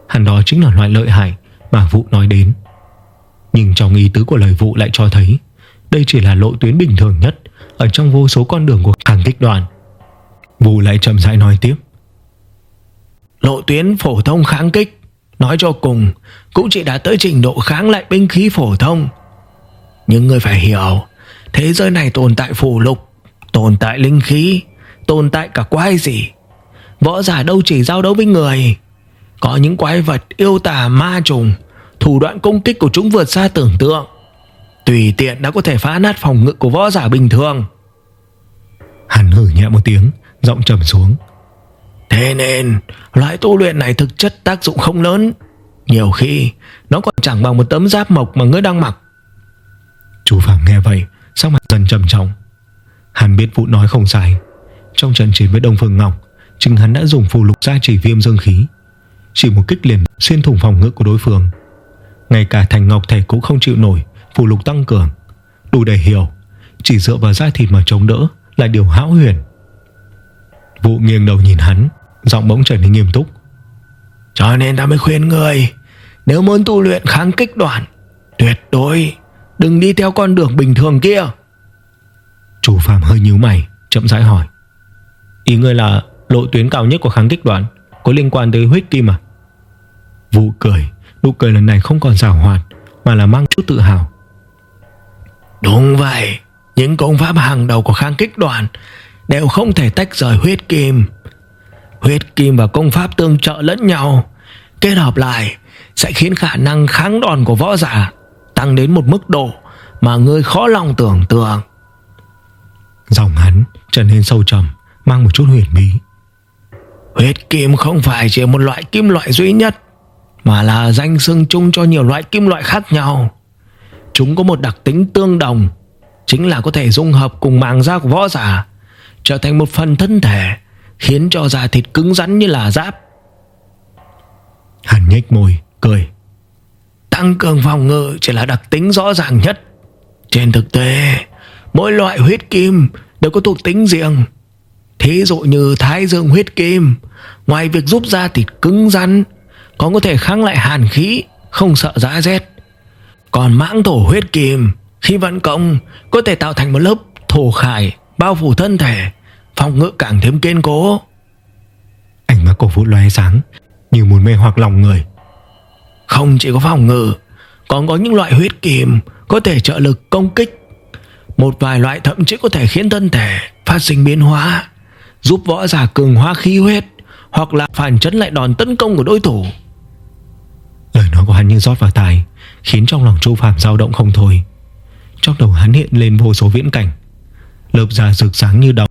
Hẳn đó chính là loại lợi hại Mà vụ nói đến. Nhưng trong ý tứ của lời vụ lại cho thấy, Đây chỉ là lộ tuyến bình thường nhất Ở trong vô số con đường của hàng kích đoàn Vụ lại chậm rãi nói tiếp. Lộ tuyến phổ thông kháng kích, Nói cho cùng, Cũng chỉ đã tới trình độ kháng lại binh khí phổ thông. Nhưng người phải hiểu, Thế giới này tồn tại phù lục, Tồn tại linh khí, Tồn tại cả quái gì Võ giả đâu chỉ giao đấu với người. Có những quái vật yêu tà ma trùng, Thủ đoạn công kích của chúng vượt xa tưởng tượng. Tùy tiện đã có thể phá nát phòng ngự của võ giả bình thường. Hắn hử nhẹ một tiếng, Giọng trầm xuống. Thế nên, loại tu luyện này thực chất tác dụng không lớn. Nhiều khi, Nó còn chẳng bằng một tấm giáp mộc mà ngươi đang mặc. Chú Phạm nghe vậy, Sắc mặt dần trầm trọng. Hắn biết vụ nói không sai. Trong trận chiến với Đông Phương Ngọc Chính hắn đã dùng phù lục gia chỉ viêm dương khí. Chỉ một kích liền xuyên thủng phòng ngự của đối phương. Ngay cả thành ngọc thể cũng không chịu nổi Phù lục tăng cường. Đủ để hiểu Chỉ dựa vào da thịt mà chống đỡ Là điều hão huyền. Vụ nghiêng đầu nhìn hắn Giọng bỗng trở nên nghiêm túc. Cho nên ta mới khuyên người Nếu muốn tu luyện kháng kích đoạn Tuyệt đối Đừng đi theo con đường bình thường kia. Chủ phàm hơi nhíu mày Chậm rãi hỏi. Ý ngươi là lộ tuyến cao nhất của kháng kích đoạn Có liên quan tới huyết kim à? Vụ cười Nụ cười lần này không còn rào hoạt Mà là mang chút tự hào. Đúng vậy Những công pháp hàng đầu của kháng kích đoàn Đều không thể tách rời huyết kim. Huyết kim và công pháp tương trợ lẫn nhau Kết hợp lại Sẽ khiến khả năng kháng đòn của võ giả Tăng đến một mức độ Mà ngươi khó lòng tưởng tượng. Dòng hắn trở nên sâu trầm Mang một chút huyền bí Huyết kim không phải chỉ một loại kim loại duy nhất, Mà là danh xưng chung cho nhiều loại kim loại khác nhau. Chúng có một đặc tính tương đồng, Chính là có thể dung hợp cùng màng da của võ giả, Trở thành một phần thân thể, Khiến cho da thịt cứng rắn như là giáp. Hắn nhếch môi, cười. Tăng cường phòng ngự chỉ là đặc tính rõ ràng nhất. Trên thực tế, Mỗi loại huyết kim đều có thuộc tính riêng Thí dụ như thái dương huyết kim Ngoài việc giúp da thịt cứng rắn Còn có thể kháng lại hàn khí Không sợ giá rét. Còn mãng thổ huyết kim Khi vận công Có thể tạo thành một lớp thổ khải Bao phủ thân thể Phòng ngự càng thêm kiên cố. Ánh mắt cổ vũ loe sáng Như muốn mê hoặc lòng người. Không chỉ có phòng ngự Còn có những loại huyết kim Có thể trợ lực công kích. Một vài loại thậm chí có thể khiến thân thể Phát sinh biến hóa Giúp võ giả cường hóa khí huyết, Hoặc là phản chấn lại đòn tấn công của đối thủ. Lời nói của hắn như rót vào tai, Khiến trong lòng Chu Phạm dao động không thôi. Trong đầu hắn hiện lên vô số viễn cảnh. Lớp da rực sáng như đồng,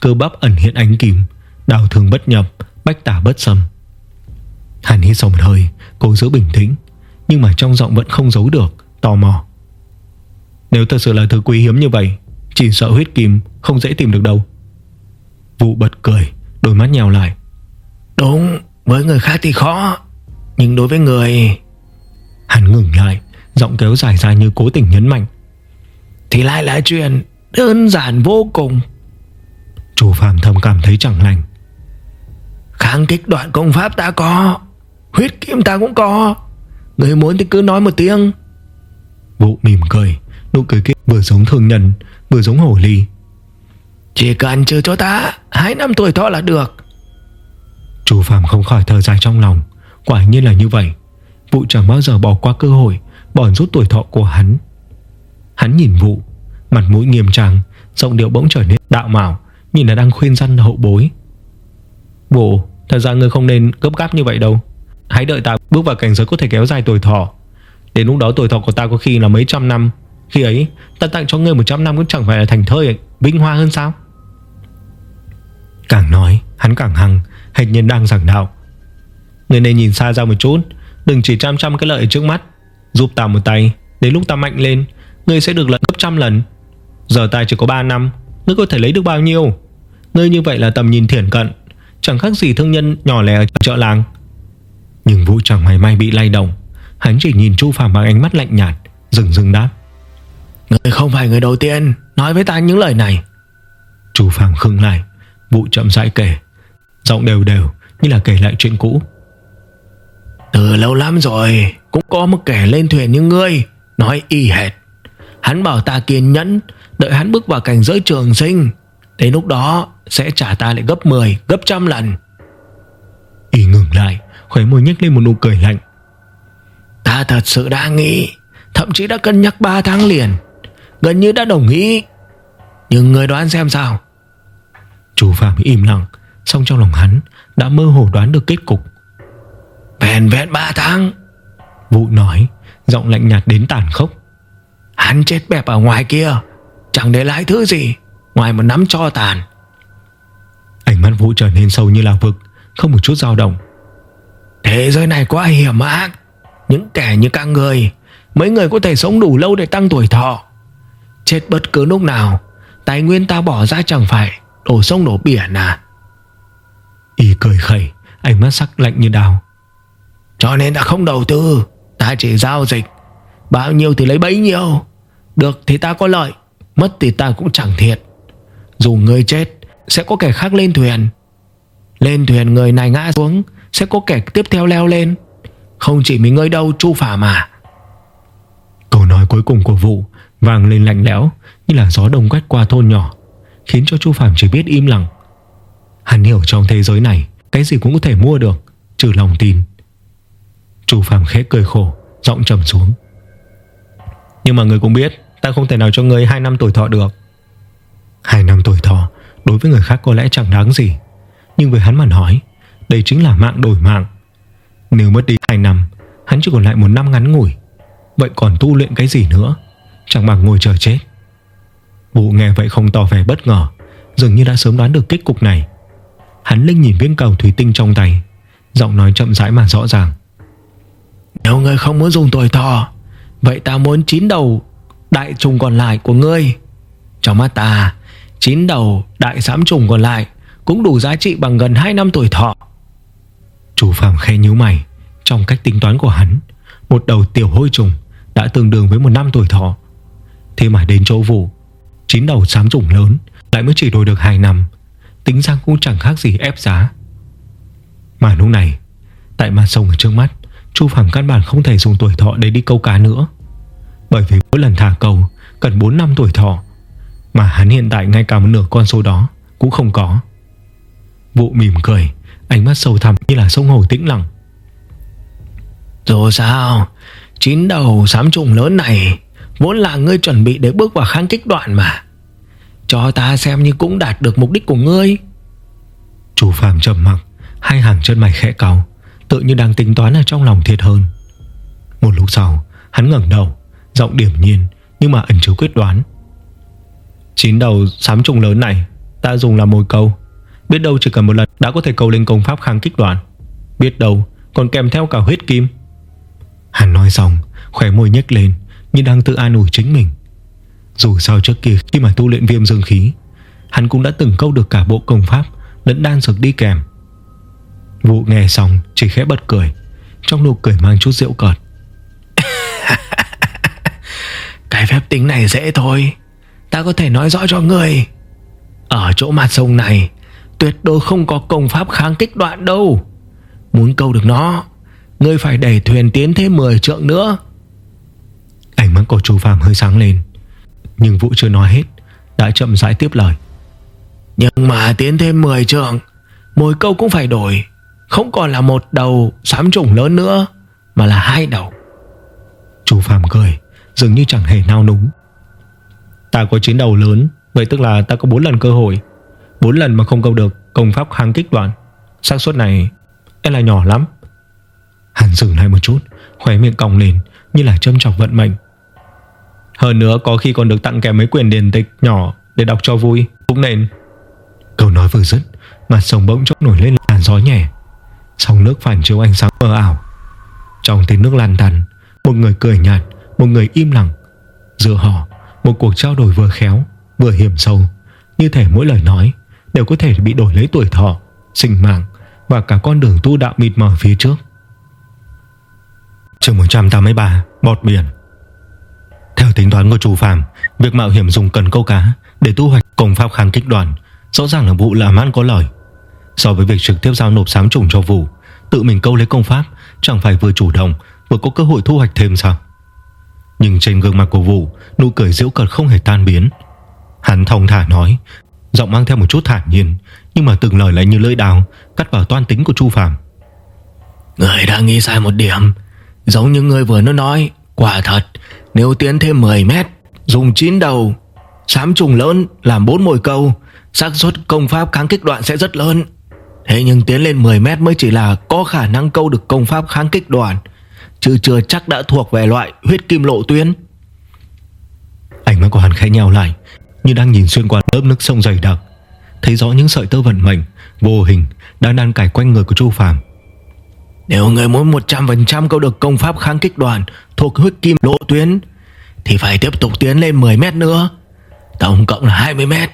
Cơ bắp ẩn hiện ánh kim, Đào thường bất nhập, Bách tả bất xâm. Hắn hít sâu một hơi, Cố giữ bình tĩnh, Nhưng mà trong giọng vẫn không giấu được, Tò mò. Nếu thật sự là thứ quý hiếm như vậy, Chỉ sợ huyết kim không dễ tìm được đâu. Vụ bật cười Đôi mắt nhào lại. Đúng với người khác thì khó Nhưng đối với người Hắn ngừng lại Giọng kéo dài ra như cố tình nhấn mạnh. Thì lại là chuyện đơn giản vô cùng. Chủ phàm thầm cảm thấy chẳng lành. Kháng kích đoạn công pháp ta có Huyết kiếm ta cũng có. Người muốn thì cứ nói một tiếng. Vụ mỉm cười Nụ cười kia vừa giống thường nhân Vừa giống hổ ly chỉ cần chờ cho ta Hai năm tuổi thọ là được. Chủ phạm không khỏi thở dài trong lòng. Quả nhiên là như vậy. Vụ chẳng bao giờ bỏ qua cơ hội Bỏ rút tuổi thọ của hắn. Hắn nhìn vụ, Mặt mũi nghiêm trang, Giọng điệu bỗng trở nên đạo mạo, Nhìn là đang khuyên răn hậu bối. Vụ Thật ra ngươi không nên gấp gáp như vậy đâu. Hãy đợi ta bước vào cảnh giới có thể kéo dài tuổi thọ. Đến lúc đó tuổi thọ của ta có khi là mấy trăm năm. Khi ấy, ta tặng cho ngươi 100 năm cũng chẳng phải là thành thơi Vinh hoa hơn sao? Càng nói, hắn càng hăng, Hệt nhiên đang giảng đạo. Người nên nhìn xa ra một chút, Đừng chỉ chăm chăm cái lợi trước mắt. Giúp ta một tay Đến lúc ta mạnh lên, Ngươi sẽ được lợi gấp trăm lần. Giờ ta chỉ có 3 năm, Ngươi có thể lấy được bao nhiêu? Ngươi như vậy là tầm nhìn thiển cận, Chẳng khác gì thương nhân nhỏ lẻ ở chợ làng. Nhưng Vũ chẳng mày may bị lay động, Hắn chỉ nhìn Chu Phạm bằng ánh mắt lạnh nhạt Dừng dừng đáp. Người không phải người đầu tiên Nói với ta những lời này. Chú Phạm khưng lại Vũ chậm rãi kể. Giọng đều đều như là kể lại chuyện cũ. Từ lâu lắm rồi, Cũng có một kẻ lên thuyền như ngươi, Nói y hệt. Hắn bảo ta kiên nhẫn, Đợi hắn bước vào cảnh giới trường sinh. Đến lúc đó sẽ trả ta lại gấp 10 Gấp trăm lần. Y ngừng lại, Khóe môi nhếch lên một nụ cười lạnh. Ta thật sự đã nghĩ, Thậm chí đã cân nhắc 3 tháng liền. Gần như đã đồng ý. Nhưng người đoán xem sao? Chú Phạm im lặng Xong trong lòng hắn đã mơ hồ đoán được kết cục. Vẹn vẹn 3 tháng. Vụ nói, Giọng lạnh nhạt đến tàn khốc. Hắn chết bẹp ở ngoài kia, Chẳng để lại thứ gì Ngoài một nắm cho tàn. Ánh mắt Vũ trở nên sâu như là vực, Không một chút dao động. Thế giới này quá hiểm ác. Những kẻ như các người, Mấy người có thể sống đủ lâu để tăng tuổi thọ. Chết bất cứ lúc nào. Tài nguyên ta bỏ ra chẳng phải Đổ sông đổ biển à? Y cười khẩy Ánh mắt sắc lạnh như đào Cho nên ta không đầu tư Ta chỉ giao dịch. Bao nhiêu thì lấy bấy nhiêu. Được thì ta có lợi Mất thì ta cũng chẳng thiệt. Dù người chết Sẽ có kẻ khác lên thuyền. Lên thuyền người này ngã xuống Sẽ có kẻ tiếp theo leo lên. Không chỉ mình ngươi đâu chu phả mà. Câu nói cuối cùng của vụ Vàng lên lạnh lẽo, Như là gió đông quét qua thôn nhỏ, Khiến cho chu phàm chỉ biết im lặng. Hắn hiểu trong thế giới này, Cái gì cũng có thể mua được, Trừ lòng tin. Chu phàm khẽ cười khổ, Giọng trầm xuống. Nhưng mà người cũng biết, Ta không thể nào cho người 2 năm tuổi thọ được. 2 năm tuổi thọ, Đối với người khác có lẽ chẳng đáng gì. Nhưng với hắn mà nói, Đây chính là mạng đổi mạng. Nếu mất đi 2 năm, Hắn chỉ còn lại một năm ngắn ngủi. Vậy còn tu luyện cái gì nữa? Chẳng bằng ngồi chờ chết. Vũ nghe vậy không tỏ vẻ bất ngờ Dường như đã sớm đoán được kết cục này. Hắn linh nhìn viên cầu thủy tinh trong tay Giọng nói chậm rãi mà rõ ràng. Nếu ngươi không muốn dùng tuổi thọ Vậy ta muốn chín đầu Đại trùng còn lại của ngươi. Trong mắt ta Chín đầu đại sám trùng còn lại Cũng đủ giá trị bằng gần 2 năm tuổi thọ. Chủ phạm khe nhíu mày Trong cách tính toán của hắn Một đầu tiểu hôi trùng Đã tương đương với một năm tuổi thọ Thế mà đến chỗ vụ, Chín đầu sám trùng lớn Lại mới chỉ đổi được 2 năm, Tính ra cũng chẳng khác gì ép giá. Mà lúc này, Tại mặt sông ở trước mắt, Chu Phạm căn bản không thể dùng tuổi thọ để đi câu cá nữa. Bởi vì mỗi lần thả câu Cần 4 năm tuổi thọ, Mà hắn hiện tại ngay cả một nửa con số đó Cũng không có. Vụ mỉm cười, Ánh mắt sâu thẳm như là sông hồ tĩnh lặng. Rồi sao, Chín đầu sám trùng lớn này Vốn là ngươi chuẩn bị để bước vào kháng kích đoạn mà. Cho ta xem như cũng đạt được mục đích của ngươi. Chủ Phạm trầm mặc, Hai hàng chân mày khẽ cau, Tự như đang tính toán ở trong lòng thiệt hơn. Một lúc sau, Hắn ngẩng đầu, Giọng điểm nhiên Nhưng mà ẩn chứa quyết đoán. Chín đầu sám trùng lớn này, Ta dùng là mồi câu. Biết đâu chỉ cần một lần đã có thể câu lên công pháp kháng kích đoạn. Biết đâu còn kèm theo cả huyết kim. Hắn nói xong Khỏe môi nhếch lên nhưng đang tự an ủi chính mình. Dù sao trước kia, khi mà tu luyện viêm dương khí, Hắn cũng đã từng câu được cả bộ công pháp Lẫn đan dược đi kèm. Vụ nghe xong, chỉ khẽ bật cười, Trong nụ cười mang chút rượu cợt. <laughs> Cái phép tính này dễ thôi, Ta có thể nói rõ cho người Ở chỗ mặt sông này, Tuyệt đối không có công pháp kháng kích đoạn đâu. Muốn câu được nó, Ngươi phải đẩy thuyền tiến thêm 10 trượng nữa Ánh mắt của chú Phạm hơi sáng lên. Nhưng Vũ chưa nói hết Đã chậm rãi tiếp lời. Nhưng mà tiến thêm 10 trượng Mồi câu cũng phải đổi. Không còn là một đầu sám trùng lớn nữa Mà là hai đầu. Chú Phạm cười Dường như chẳng hề nao núng. Ta có chín đầu lớn Vậy tức là ta có 4 lần cơ hội. 4 lần mà không câu được công pháp kháng kích đoạn. Xác suất này e là nhỏ lắm. Hắn dừng lại một chút Khóe miệng còng lên Như là châm chọc vận mệnh hơn nữa, có khi còn được tặng kèm mấy quyền điển tịch nhỏ Để đọc cho vui. Cũng nên. Câu nói vừa dứt, Mặt sông bỗng chốc nổi lên làn gió nhẹ. Sông nước phản chiếu ánh sáng mờ ảo. Trong tiếng nước lan tàn, Một người cười nhạt, Một người im lặng. Giữa họ, Một cuộc trao đổi vừa khéo, Vừa hiểm sâu. Như thể mỗi lời nói Đều có thể bị đổi lấy tuổi thọ, Sinh mạng Và cả con đường tu đạo mịt mờ phía trước. Chương 183 Bọt biển. Theo tính toán của chủ Phạm Việc mạo hiểm dùng cần câu cá Để tu hoạch công pháp kháng kích đoàn Rõ ràng là vụ làm ăn có lời. So với việc trực tiếp giao nộp sám trùng cho vụ Tự mình câu lấy công pháp Chẳng phải vừa chủ động, Vừa có cơ hội thu hoạch thêm sao? Nhưng trên gương mặt của vụ Nụ cười giễu cợt không hề tan biến. Hắn thông thả nói, Giọng mang theo một chút thản nhiên, Nhưng mà từng lời lại như lưỡi đào, Cắt vào toan tính của Chu Phạm Người đã nghĩ sai một điểm, Giống như người vừa nó nói, Quả thật nếu tiến thêm 10 mét, Dùng 9 đầu Sám trùng lớn làm 4 mồi câu, xác suất công pháp kháng kích đoạn sẽ rất lớn. Thế nhưng tiến lên 10 mét mới chỉ là Có khả năng câu được công pháp kháng kích đoạn, Chứ chưa chắc đã thuộc về loại huyết kim lộ tuyến. Ánh mắt của hắn khẽ nhào lại, Như đang nhìn xuyên qua lớp nước sông dày đặc, Thấy rõ những sợi tơ vận mệnh, Vô hình, đang đang cải quanh người của Chu Phàm. Nếu người muốn 100% câu được công pháp kháng kích đoàn Thuộc huyết kim lộ tuyến, Thì phải tiếp tục tiến lên 10 mét nữa, Tổng cộng là 20 mét.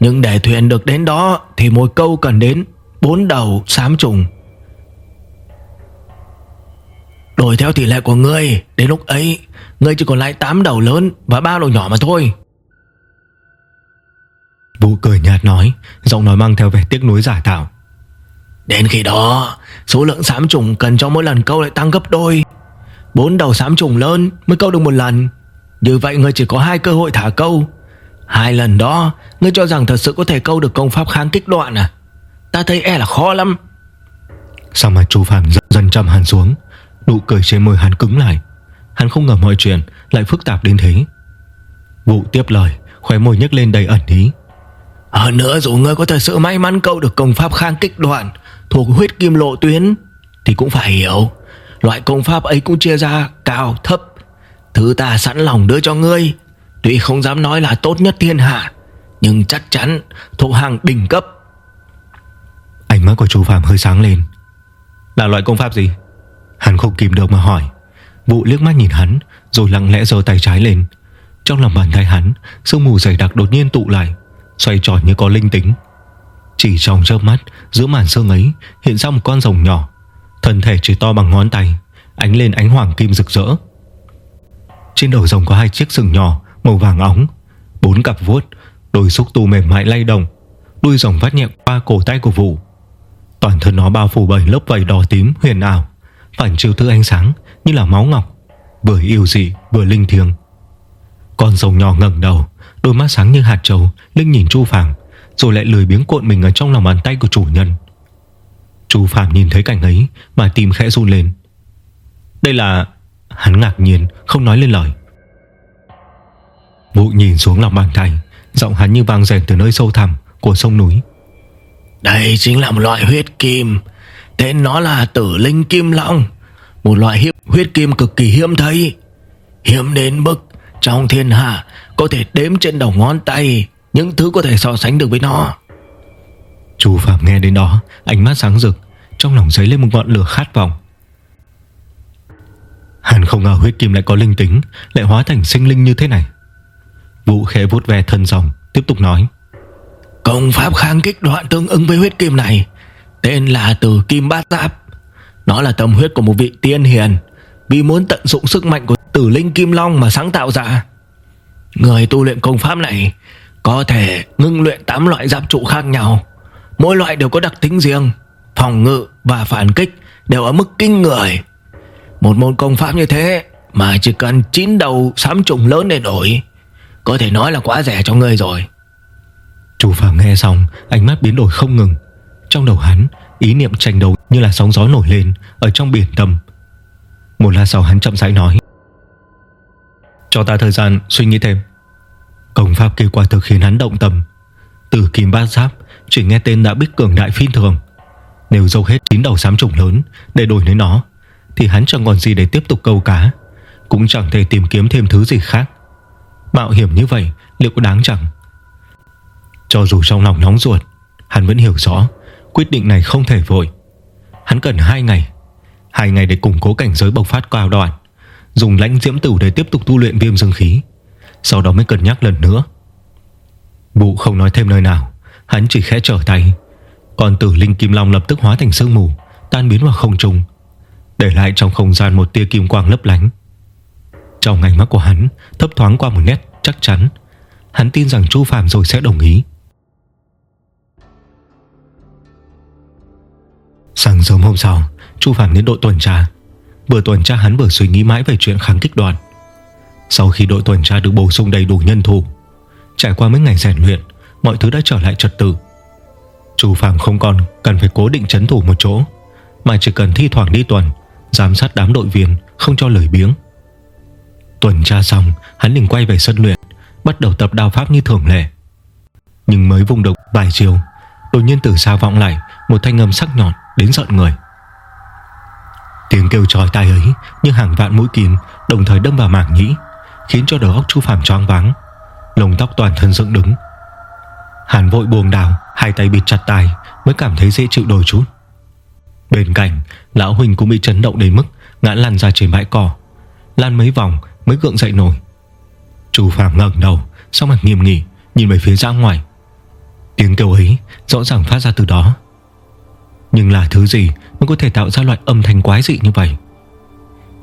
Nhưng để thuyền được đến đó Thì mỗi câu cần đến bốn đầu xám trùng. Đổi theo tỷ lệ của ngươi, Đến lúc ấy, Ngươi chỉ còn lại 8 đầu lớn Và ba đầu nhỏ mà thôi. Vũ cười nhạt nói, Giọng nói mang theo vẻ tiếc nuối giả tạo. Đến khi đó Số lượng xám trùng cần cho mỗi lần câu lại tăng gấp đôi. Bốn đầu xám trùng lớn Mới câu được một lần. Như vậy ngươi chỉ có hai cơ hội thả câu. Hai lần đó Ngươi cho rằng thật sự có thể câu được công pháp kháng kích đoạn à? Ta thấy e là khó lắm. Sao mà chú Phạm dần dần trầm hẳn xuống? Nụ cười trên môi hắn cứng lại. Hắn không ngờ mọi chuyện lại phức tạp đến thế. Vụ tiếp lời Khóe môi nhếch lên đầy ẩn ý. Hơn nữa dù ngươi có thật sự may mắn câu được công pháp kháng kích đoạn Thuộc huyết kim lộ tuyến, Thì cũng phải hiểu. Loại công pháp ấy cũng chia ra cao, thấp. Thứ ta sẵn lòng đưa cho ngươi. Tuy không dám nói là tốt nhất thiên hạ, Nhưng chắc chắn thuộc hàng đỉnh cấp. Ánh mắt của chú Phạm hơi sáng lên. Là loại công pháp gì? Hắn không kìm được mà hỏi. Vụ liếc mắt nhìn hắn, Rồi lặng lẽ giơ tay trái lên. Trong lòng bàn tay hắn, Sương mù dày đặc đột nhiên tụ lại, Xoay tròn như có linh tính. Chỉ trong chớp mắt, Giữa màn sương ấy, Hiện ra một con rồng nhỏ. Thân thể chỉ to bằng ngón tay, Ánh lên ánh hoàng kim rực rỡ. Trên đầu rồng có hai chiếc sừng nhỏ, Màu vàng óng. Bốn cặp vuốt, Đôi xúc tu mềm mại lay động. Đuôi rồng vắt nhẹ qua cổ tay của vụ Toàn thân nó bao phủ bởi lớp vảy đỏ tím huyền ảo, Phản chiếu thứ ánh sáng Như là máu ngọc, Vừa yêu dị vừa linh thiêng. Con rồng nhỏ ngẩng đầu, Đôi mắt sáng như hạt trầu Linh nhìn Chu Phàm rồi lại lười biếng cuộn mình ở trong lòng bàn tay của chủ nhân. Chu Phàm nhìn thấy cảnh ấy, Mà tim khẽ run lên. Đây là, Hắn ngạc nhiên, không nói lên lời. Vũ nhìn xuống lòng bàn tay, Giọng hắn như vang rèn từ nơi sâu thẳm Của sông núi. Đây chính là một loại huyết kim, Tên nó là tử linh kim long. Một loại hiếp huyết kim cực kỳ hiếm thấy, Hiếm đến mức Trong thiên hạ Có thể đếm trên đầu ngón tay. Những thứ có thể so sánh được với nó. Chú Phạm nghe đến đó Ánh mắt sáng rực Trong lòng dấy lên một ngọn lửa khát vọng. Hắn không ngờ huyết kim lại có linh tính Lại hóa thành sinh linh như thế này. Vũ khẽ vuốt ve thân rồng Tiếp tục nói. Công pháp kháng kích đoạn tương ứng với huyết kim này Tên là Tử Kim Bát Giáp. Nó là tâm huyết của một vị tiên hiền Vì muốn tận dụng sức mạnh của tử linh Kim Long mà sáng tạo ra. Người tu luyện công pháp này có thể ngưng luyện 8 loại giáp trụ khác nhau. Mỗi loại đều có đặc tính riêng, Phòng ngự và phản kích Đều ở mức kinh người. Một môn công pháp như thế Mà chỉ cần 9 đầu sám trùng lớn để đổi Có thể nói là quá rẻ cho người rồi. Chú Phạm nghe xong, Ánh mắt biến đổi không ngừng. Trong đầu hắn, Ý niệm tranh đấu như là sóng gió nổi lên Ở trong biển tâm Một lát sau hắn chậm rãi nói, Cho ta thời gian suy nghĩ thêm. Công pháp kia quả thực khiến hắn động tâm. Từ kim bát giáp, Chỉ nghe tên đã biết cường đại phi thường. Nếu dâu hết chín đầu sám trùng lớn Để đổi lấy nó, Thì hắn chẳng còn gì để tiếp tục câu cá, Cũng chẳng thể tìm kiếm thêm thứ gì khác. Mạo hiểm như vậy, Liệu có đáng chẳng Cho dù trong lòng nóng ruột, Hắn vẫn hiểu rõ, Quyết định này không thể vội. Hắn cần 2 ngày 2 ngày để củng cố cảnh giới bộc phát cao đoạn, Dùng lãnh diễm tử để tiếp tục tu luyện viêm dương khí. Sau đó mới cân nhắc lần nữa. Bụ không nói thêm nơi nào, Hắn chỉ khẽ trở tay. Còn tử linh kim long lập tức hóa thành sương mù, Tan biến vào không trung, Để lại trong không gian một tia kim quang lấp lánh. Trong ánh mắt của hắn, Thấp thoáng qua một nét chắc chắn, Hắn tin rằng Chu Phạm rồi sẽ đồng ý. Sáng sớm hôm sau, Chu Phạm đến đội tuần tra. Vừa tuần tra, hắn vừa suy nghĩ mãi về chuyện kháng kích đoàn. Sau khi đội tuần tra được bổ sung đầy đủ nhân thủ, Trải qua mấy ngày rèn luyện, Mọi thứ đã trở lại trật tự. Chu Phạm không còn cần phải cố định chấn thủ một chỗ, Mà chỉ cần thi thoảng đi tuần, Giám sát đám đội viên, Không cho lời biếng. Tuần tra xong, Hắn liền quay về sân luyện, Bắt đầu tập đao pháp như thường lệ. Nhưng mới vùng độc vài chiều, Đột nhiên từ xa vọng lại Một thanh âm sắc nhọn đến giận người. Tiếng kêu chói tai ấy Như hàng vạn mũi kim Đồng thời đâm vào mảng nhĩ. Khiến cho đầu óc Chu phàm choáng váng Lồng tóc toàn thân dựng đứng. Hàn vội buông đảo, Hai tay bịt chặt tai Mới cảm thấy dễ chịu đôi chút. Bên cạnh Lão Huỳnh cũng bị chấn động đến mức Ngã lăn ra trên bãi cỏ Lan mấy vòng mới gượng dậy nổi. Chu phàm ngẩng đầu Sau mặt nghiêm nghị Nhìn về phía ra ngoài. Tiếng kêu ấy rõ ràng phát ra từ đó. Nhưng là thứ gì Mới có thể tạo ra loại âm thanh quái dị như vậy?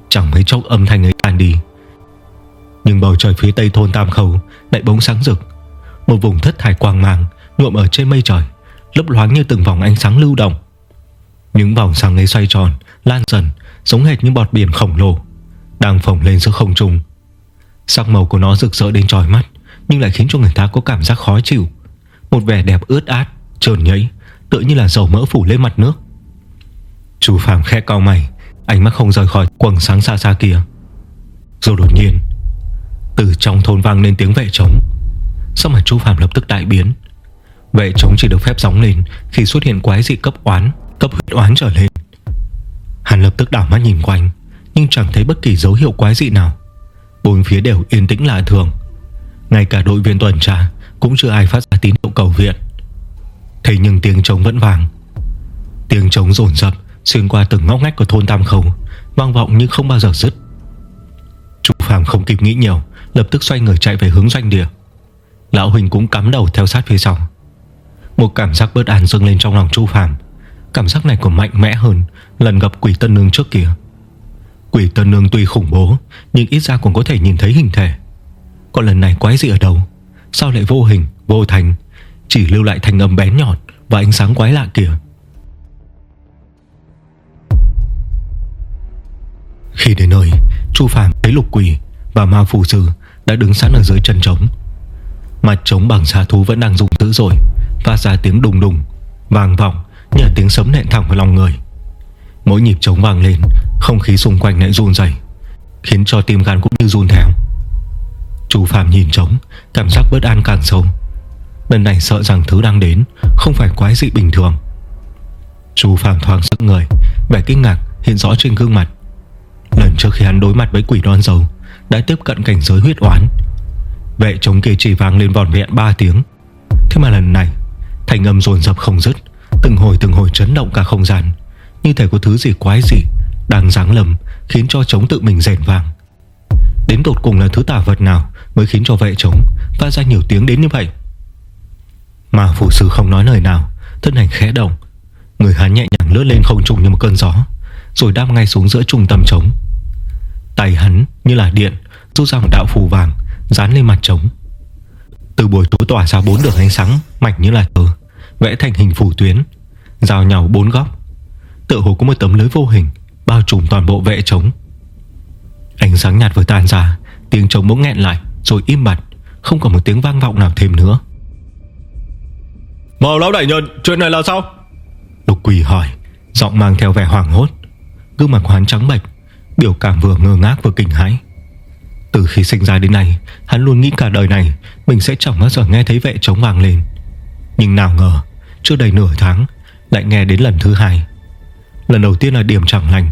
Chẳng mấy chốc âm thanh ấy tan đi. Nhưng bầu trời phía tây thôn Tam Khẩu Lại bóng sáng rực. Một vùng thất thải quang mang Nhuộm ở trên mây trời, Lấp loáng như từng vòng ánh sáng lưu động. Những vòng sáng ấy xoay tròn, Lan dần, giống hệt như bọt biển khổng lồ, Đang phồng lên giữa không trung. Sắc màu của nó rực rỡ đến trói mắt, Nhưng lại khiến cho người ta có cảm giác khó chịu. Một vẻ đẹp ướt át Trơn nhẫy, Tựa như là dầu mỡ phủ lên mặt nước. Chu Phàm khẽ cau mày, Ánh mắt không rời khỏi quầng sáng xa xa kia. Rồi đột nhiên từ trong thôn vang lên tiếng vệ trống Sao mà chú Phạm lập tức đại biến? Vệ trống chỉ được phép gióng lên Khi xuất hiện quái dị cấp oán, Cấp huyết oán trở lên. Hắn lập tức đảo mắt nhìn quanh, Nhưng chẳng thấy bất kỳ dấu hiệu quái dị nào. Bốn phía đều yên tĩnh lạ thường. Ngay cả đội viên tuần tra Cũng chưa ai phát ra tín hiệu cầu viện. Thế nhưng tiếng trống vẫn vàng Tiếng trống rồn rập Xuyên qua từng ngóc ngách của thôn Tam Khẩu Vang vọng nhưng không bao giờ dứt. Chú Phạm không kịp nghĩ nhiều Lập tức xoay người chạy về hướng doanh địa. Lão Huỳnh cũng cắm đầu theo sát phía sau. Một cảm giác bớt an dâng lên trong lòng Chu phàm. Cảm giác này còn mạnh mẽ hơn Lần gặp quỷ tân nương trước kia. Quỷ tân nương tuy khủng bố Nhưng ít ra cũng có thể nhìn thấy hình thể. Còn lần này quái gì ở đâu? Sao lại vô hình, vô thành Chỉ lưu lại thành âm bén nhọn Và ánh sáng quái lạ kìa Khi đến nơi Chu phàm thấy lục quỷ Và ma phù sư đã đứng sẵn ở dưới chân trống. Mặt trống bằng xà thú vẫn đang dùng dữ rồi Phát ra tiếng đùng đùng Vàng vọng như là tiếng sấm nện thẳng vào lòng người. Mỗi nhịp trống vang lên, Không khí xung quanh lại run dày Khiến cho tim gan cũng như run theo. Chú Phạm nhìn trống, Cảm giác bất an càng sâu. Lần này sợ rằng thứ đang đến Không phải quái dị bình thường. Chú Phạm thoáng sức người, Vẻ kinh ngạc hiện rõ trên gương mặt. Lần trước khi hắn đối mặt với quỷ đoan dầu đã tiếp cận cảnh giới huyết oán. Vệ trống kia chỉ vang lên vòn vẹn 3 tiếng. Thế mà lần này Thành âm dồn dập không dứt, Từng hồi từng hồi chấn động cả không gian. Như thể có thứ gì quái gì Đang giáng lầm, khiến cho trống tự mình rèn vàng. Đến tột cùng là thứ tà vật nào Mới khiến cho vệ trống Phát ra nhiều tiếng đến như vậy? Mà phụ sư không nói lời nào, Thân hành khẽ động. Người hắn nhẹ nhàng lướt lên không trùng như một cơn gió, Rồi đáp ngay xuống giữa trung tâm trống. Tay hắn như là điện Rút ra một đạo phù vàng Dán lên mặt trống. Từ buổi tối tỏa ra bốn đường ánh sáng Mạch như là tờ Vẽ thành hình phủ tuyến Giao nhau bốn góc. Tự hồ có một tấm lưới vô hình Bao trùm toàn bộ vệ trống. Ánh sáng nhạt vừa tan ra Tiếng trống bỗng nghẹn lại Rồi im bặt Không còn một tiếng vang vọng nào thêm nữa. Màu lão đại nhân Chuyện này là sao? Lục quỷ hỏi Giọng mang theo vẻ hoảng hốt. Gương mặt hoán trắng bệch Biểu cảm vừa ngơ ngác vừa kinh hãi. Từ khi sinh ra đến nay, Hắn luôn nghĩ cả đời này Mình sẽ chẳng bao giờ nghe thấy vệ trống vang lên. Nhưng nào ngờ, Chưa đầy nửa tháng, Lại nghe đến lần thứ hai. Lần đầu tiên là điểm chẳng lành,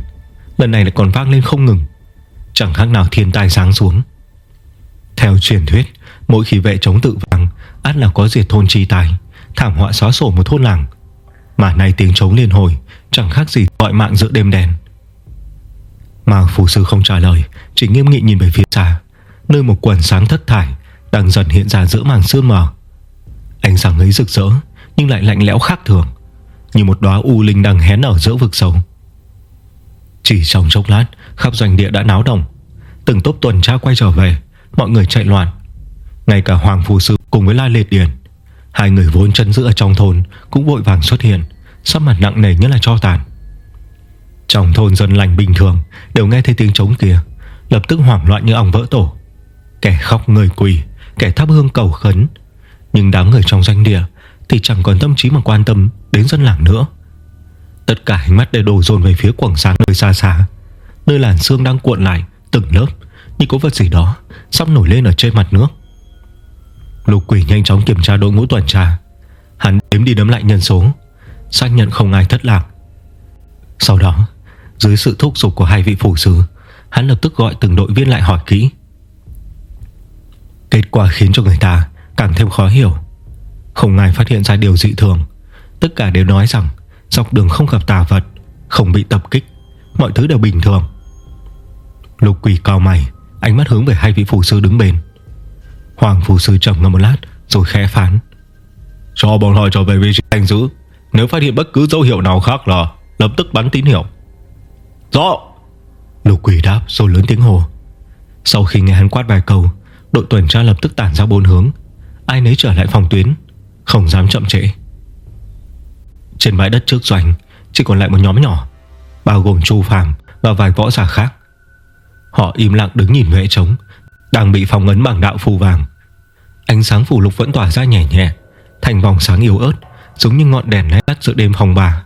Lần này lại còn vang lên không ngừng. Chẳng khác nào thiên tai sáng xuống. Theo truyền thuyết, Mỗi khi vệ chống tự vang ắt là có diệt thôn chi tài, Thảm họa xóa sổ một thôn làng. Mà nay tiếng trống liên hồi, Chẳng khác gì gọi mạng giữa đêm đèn mà phù sư không trả lời, Chỉ nghiêm nghị nhìn về phía xa. Nơi một quần sáng thất thải Đang dần hiện ra giữa màn sương mờ. Ánh sáng ấy rực rỡ, Nhưng lại lạnh lẽo khác thường, Như một đóa u linh đang hén ở giữa vực sâu. Chỉ trong chốc lát, Khắp doanh địa đã náo động. Từng tốp tuần tra quay trở về, Mọi người chạy loạn. Ngay cả Hoàng Phù Sư cùng với La Liệt Điền, Hai người vốn chân giữ ở trong thôn Cũng vội vàng xuất hiện, Sắc mặt nặng nề như là cho tàn. Trong thôn dân lành bình thường, Đều nghe thấy tiếng trống kia Lập tức hoảng loạn như ong vỡ tổ. Kẻ khóc người quỳ, Kẻ thắp hương cầu khấn. Nhưng đám người trong doanh địa Thì chẳng còn tâm trí mà quan tâm đến dân làng nữa. Tất cả ánh mắt đều đổ dồn về phía quảng sáng nơi xa xa Nơi làn xương đang cuộn lại Từng lớp Như có vật gì đó Sắp nổi lên ở trên mặt nước. Lục quỷ nhanh chóng kiểm tra đội ngũ tuần tra. Hắn đếm đi đếm lại nhân số, Xác nhận không ai thất lạc. Sau đó dưới sự thúc giục của hai vị phủ sứ, Hắn lập tức gọi từng đội viên lại hỏi kỹ. Kết quả khiến cho người ta Càng thêm khó hiểu. Không ai phát hiện ra điều dị thường. Tất cả đều nói rằng Dọc đường không gặp tà vật Không bị tập kích Mọi thứ đều bình thường. Lục quỷ cao mày Ánh mắt hướng về hai vị phù sư đứng bên. Hoàng phù sư trầm ngâm một lát Rồi khẽ phán. Cho bọn họ trở về vị trí canh giữ Nếu phát hiện bất cứ dấu hiệu nào khác là Lập tức bắn tín hiệu. Rõ. Lục quỷ đáp rồi lớn tiếng hồ. Sau khi nghe hắn quát vài câu, Đội tuần tra lập tức tản ra bốn hướng. Ai nấy trở lại phòng tuyến, Không dám chậm trễ. Trên bãi đất trước doanh, Chỉ còn lại một nhóm nhỏ, Bao gồm Chu Phàm và vài võ giả khác. Họ im lặng đứng nhìn vệ trống, Đang bị phòng ấn bằng đạo phù vàng. Ánh sáng phù lục vẫn tỏa ra nhẹ nhẹ, Thành vòng sáng yếu ớt, Giống như ngọn đèn lát giữa đêm phòng bà.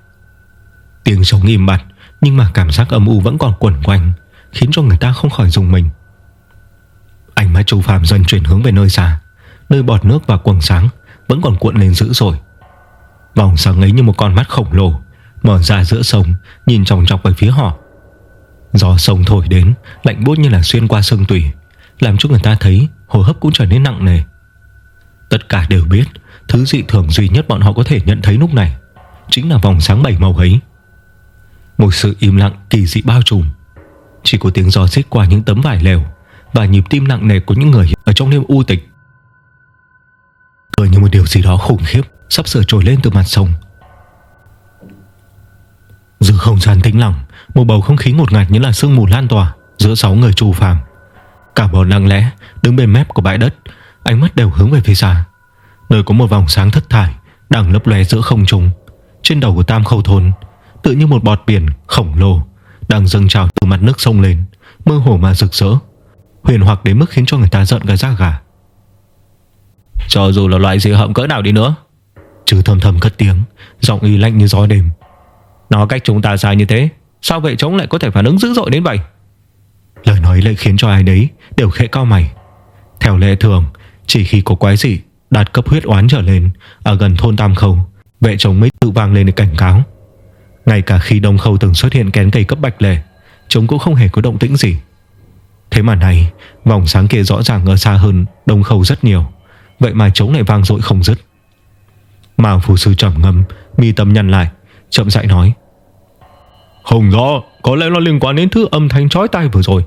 Tiếng trống im bặt nhưng mà cảm giác âm u vẫn còn quẩn quanh, Khiến cho người ta không khỏi dùng mình. Ánh mắt Chu Phạm dần chuyển hướng về nơi xa. Nơi bọt nước và quầng sáng Vẫn còn cuộn lên dữ rồi Vòng sáng ấy như một con mắt khổng lồ, Mở ra giữa sông, Nhìn tròng trọc về phía họ. Gió sông thổi đến, Lạnh buốt như là xuyên qua sương tủy Làm cho người ta thấy hô hấp cũng trở nên nặng nề. Tất cả đều biết, Thứ dị thường duy nhất bọn họ có thể nhận thấy lúc này Chính là vòng sáng bảy màu ấy. Một sự im lặng kỳ dị bao trùm. Chỉ có tiếng gió xích qua những tấm vải lều Và nhịp tim nặng nề của những người Ở trong đêm u tịch. Tựa như một điều gì đó khủng khiếp Sắp sửa trồi lên từ mặt sông. Giữa không gian tĩnh lặng, Một bầu không khí ngột ngạt như là sương mù lan tỏa Giữa sáu người trù phàm. Cả bọn lặng lẽ đứng bên mép của bãi đất, Ánh mắt đều hướng về phía xa. Nơi có một vòng sáng thất thải Đang lấp lóe giữa không trung. Trên đầu của Tam Khâu Thôn Tự như một bọt biển khổng lồ Đang dâng trào từ mặt nước sông lên Mơ hồ mà rực rỡ Huyền hoặc đến mức khiến cho người ta giận cả da gà. Cho dù là loại gì hậm cỡ nào đi nữa Chứ thầm thầm cất tiếng Giọng y lạnh như gió đêm. Nó cách chúng ta sai như thế Sao vậy chống lại có thể phản ứng dữ dội đến vậy? Lời nói lại khiến cho ai đấy Đều khẽ cao mày. Theo lệ thường Chỉ khi có quái gì Đạt cấp huyết oán trở lên Ở gần thôn Tam Khâu Vệ chống mới tự vang lên để cảnh cáo Ngay cả khi Đông Khâu từng xuất hiện kén cây cấp bạch lệ Chúng cũng không hề có động tĩnh gì. Thế mà này Vòng sáng kia rõ ràng ở xa hơn Đông Khâu rất nhiều Vậy mà chống lại vang dội không dứt. Mao phù sư trầm ngâm Mi tâm nhăn lại Chậm rãi nói Không rõ Có lẽ nó liên quan đến thứ âm thanh chói tai vừa rồi.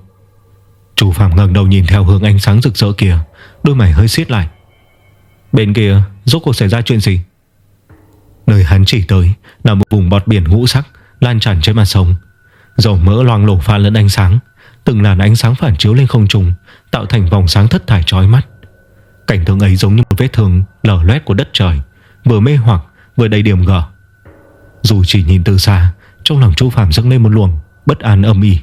Chủ phạm ngẩng đầu nhìn theo hướng ánh sáng rực rỡ kia Đôi mày hơi xiết lại. Bên kia rốt cuộc xảy ra chuyện gì Nơi hắn chỉ tới Là một vùng bọt biển ngũ sắc Lan tràn trên mặt sông. Dầu mỡ loang lổ pha lẫn ánh sáng Từng làn ánh sáng phản chiếu lên không trung Tạo thành vòng sáng thất thải chói mắt. Cảnh tượng ấy giống như một vết thương Lở loét của đất trời Vừa mê hoặc vừa đầy điểm gở. Dù chỉ nhìn từ xa Trong lòng Chu Phạm dâng lên một luồng Bất an âm ỉ,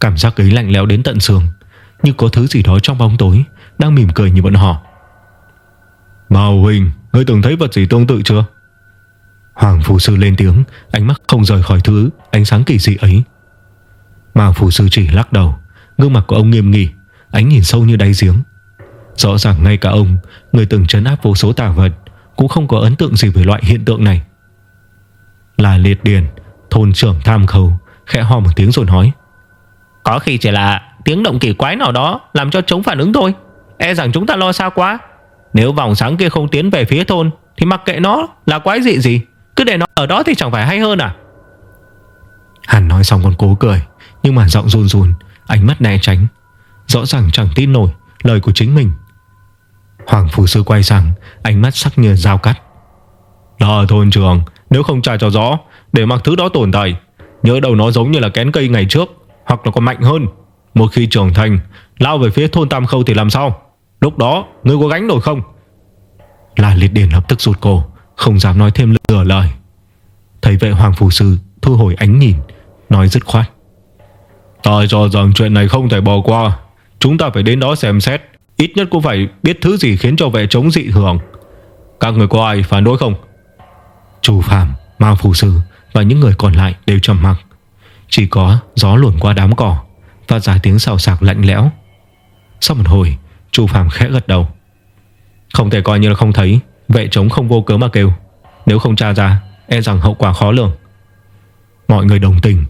Cảm giác ấy lạnh lẽo đến tận xương Như có thứ gì đó trong bóng tối Đang mỉm cười như bọn họ. Mao Huỳnh Ngươi từng thấy vật gì tương tự chưa? Hoàng Phù Sư lên tiếng, Ánh mắt không rời khỏi thứ ánh sáng kỳ dị ấy. Mao Phù Sư chỉ lắc đầu, Gương mặt của ông nghiêm nghị, Ánh nhìn sâu như đáy giếng. Rõ ràng ngay cả ông, Người từng trấn áp vô số tà vật, Cũng không có ấn tượng gì về loại hiện tượng này. Là liệt điền, Thôn trưởng tham khâu, Khẽ ho một tiếng rồi nói. Có khi chỉ là tiếng động kỳ quái nào đó Làm cho chống phản ứng thôi. E rằng chúng ta lo xa quá. Nếu vòng sáng kia không tiến về phía thôn, Thì mặc kệ nó là quái dị gì. Cứ để nó ở đó thì chẳng phải hay hơn à? Hắn nói xong còn cố cười, Nhưng mà giọng run run, Ánh mắt né tránh. Rõ ràng chẳng tin nổi lời của chính mình. Hoàng Phù Sư quay sang, Ánh mắt sắc như dao cắt. Là thôn trường, Nếu không trả cho rõ, Để mặc thứ đó tồn tại, Nhớ đầu nó giống như là kén cây ngày trước, Hoặc là còn mạnh hơn. Một khi trưởng thành, Lao về phía thôn Tam Khâu thì làm sao? Lúc đó, ngươi có gánh nổi không? Là liệt điển lập tức rụt cổ. Không dám nói thêm lửa lời. Thấy vệ Hoàng Phù Sư thu hồi ánh nhìn, Nói dứt khoát. Ta cho rằng chuyện này không thể bỏ qua. Chúng ta phải đến đó xem xét. Ít nhất cũng phải biết thứ gì khiến cho vệ chống dị thường Các người có ai phản đối không? Chủ Phạm Mao Phù Sư Và những người còn lại đều trầm mặc. Chỉ có gió luồn qua đám cỏ Và ra tiếng xào sạc lạnh lẽo. Sau một hồi, Chu Phạm khẽ gật đầu. Không thể coi như là không thấy. Vệ trống không vô cớ mà kêu. Nếu không tra ra E rằng hậu quả khó lường. Mọi người đồng tình.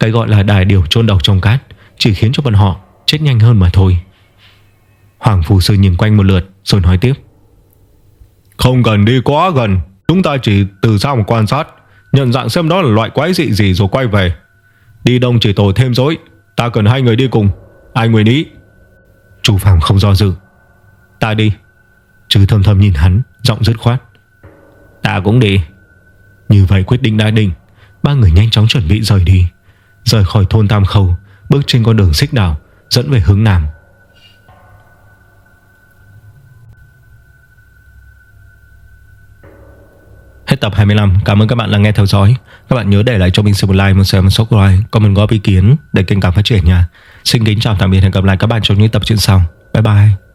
Cái gọi là đài điều chôn đầu trong cát Chỉ khiến cho bọn họ chết nhanh hơn mà thôi. Hoàng Phù Sư nhìn quanh một lượt Rồi nói tiếp. Không cần đi quá gần. Chúng ta chỉ từ xa mà quan sát. Nhận dạng xem đó là loại quái dị gì rồi quay về. Đi đông chỉ tổ thêm dối. Ta cần hai người đi cùng. Ai nguyện ý? Chu Phạm không do dự. Ta đi Chứ thầm thầm nhìn hắn Giọng dứt khoát. Ta cũng đi. Như vậy quyết định đã định Ba người nhanh chóng chuẩn bị rời đi. Rời khỏi thôn Tam Khâu Bước trên con đường xích đảo Dẫn về hướng Nam. Hết tập 25 Cảm ơn các bạn đã nghe theo dõi. Các bạn nhớ để lại cho mình một like, một share, một subscribe Comment góp ý kiến để kênh cảm phát triển nha. Xin kính chào tạm biệt Hẹn gặp lại các bạn trong những tập truyện sau. Bye bye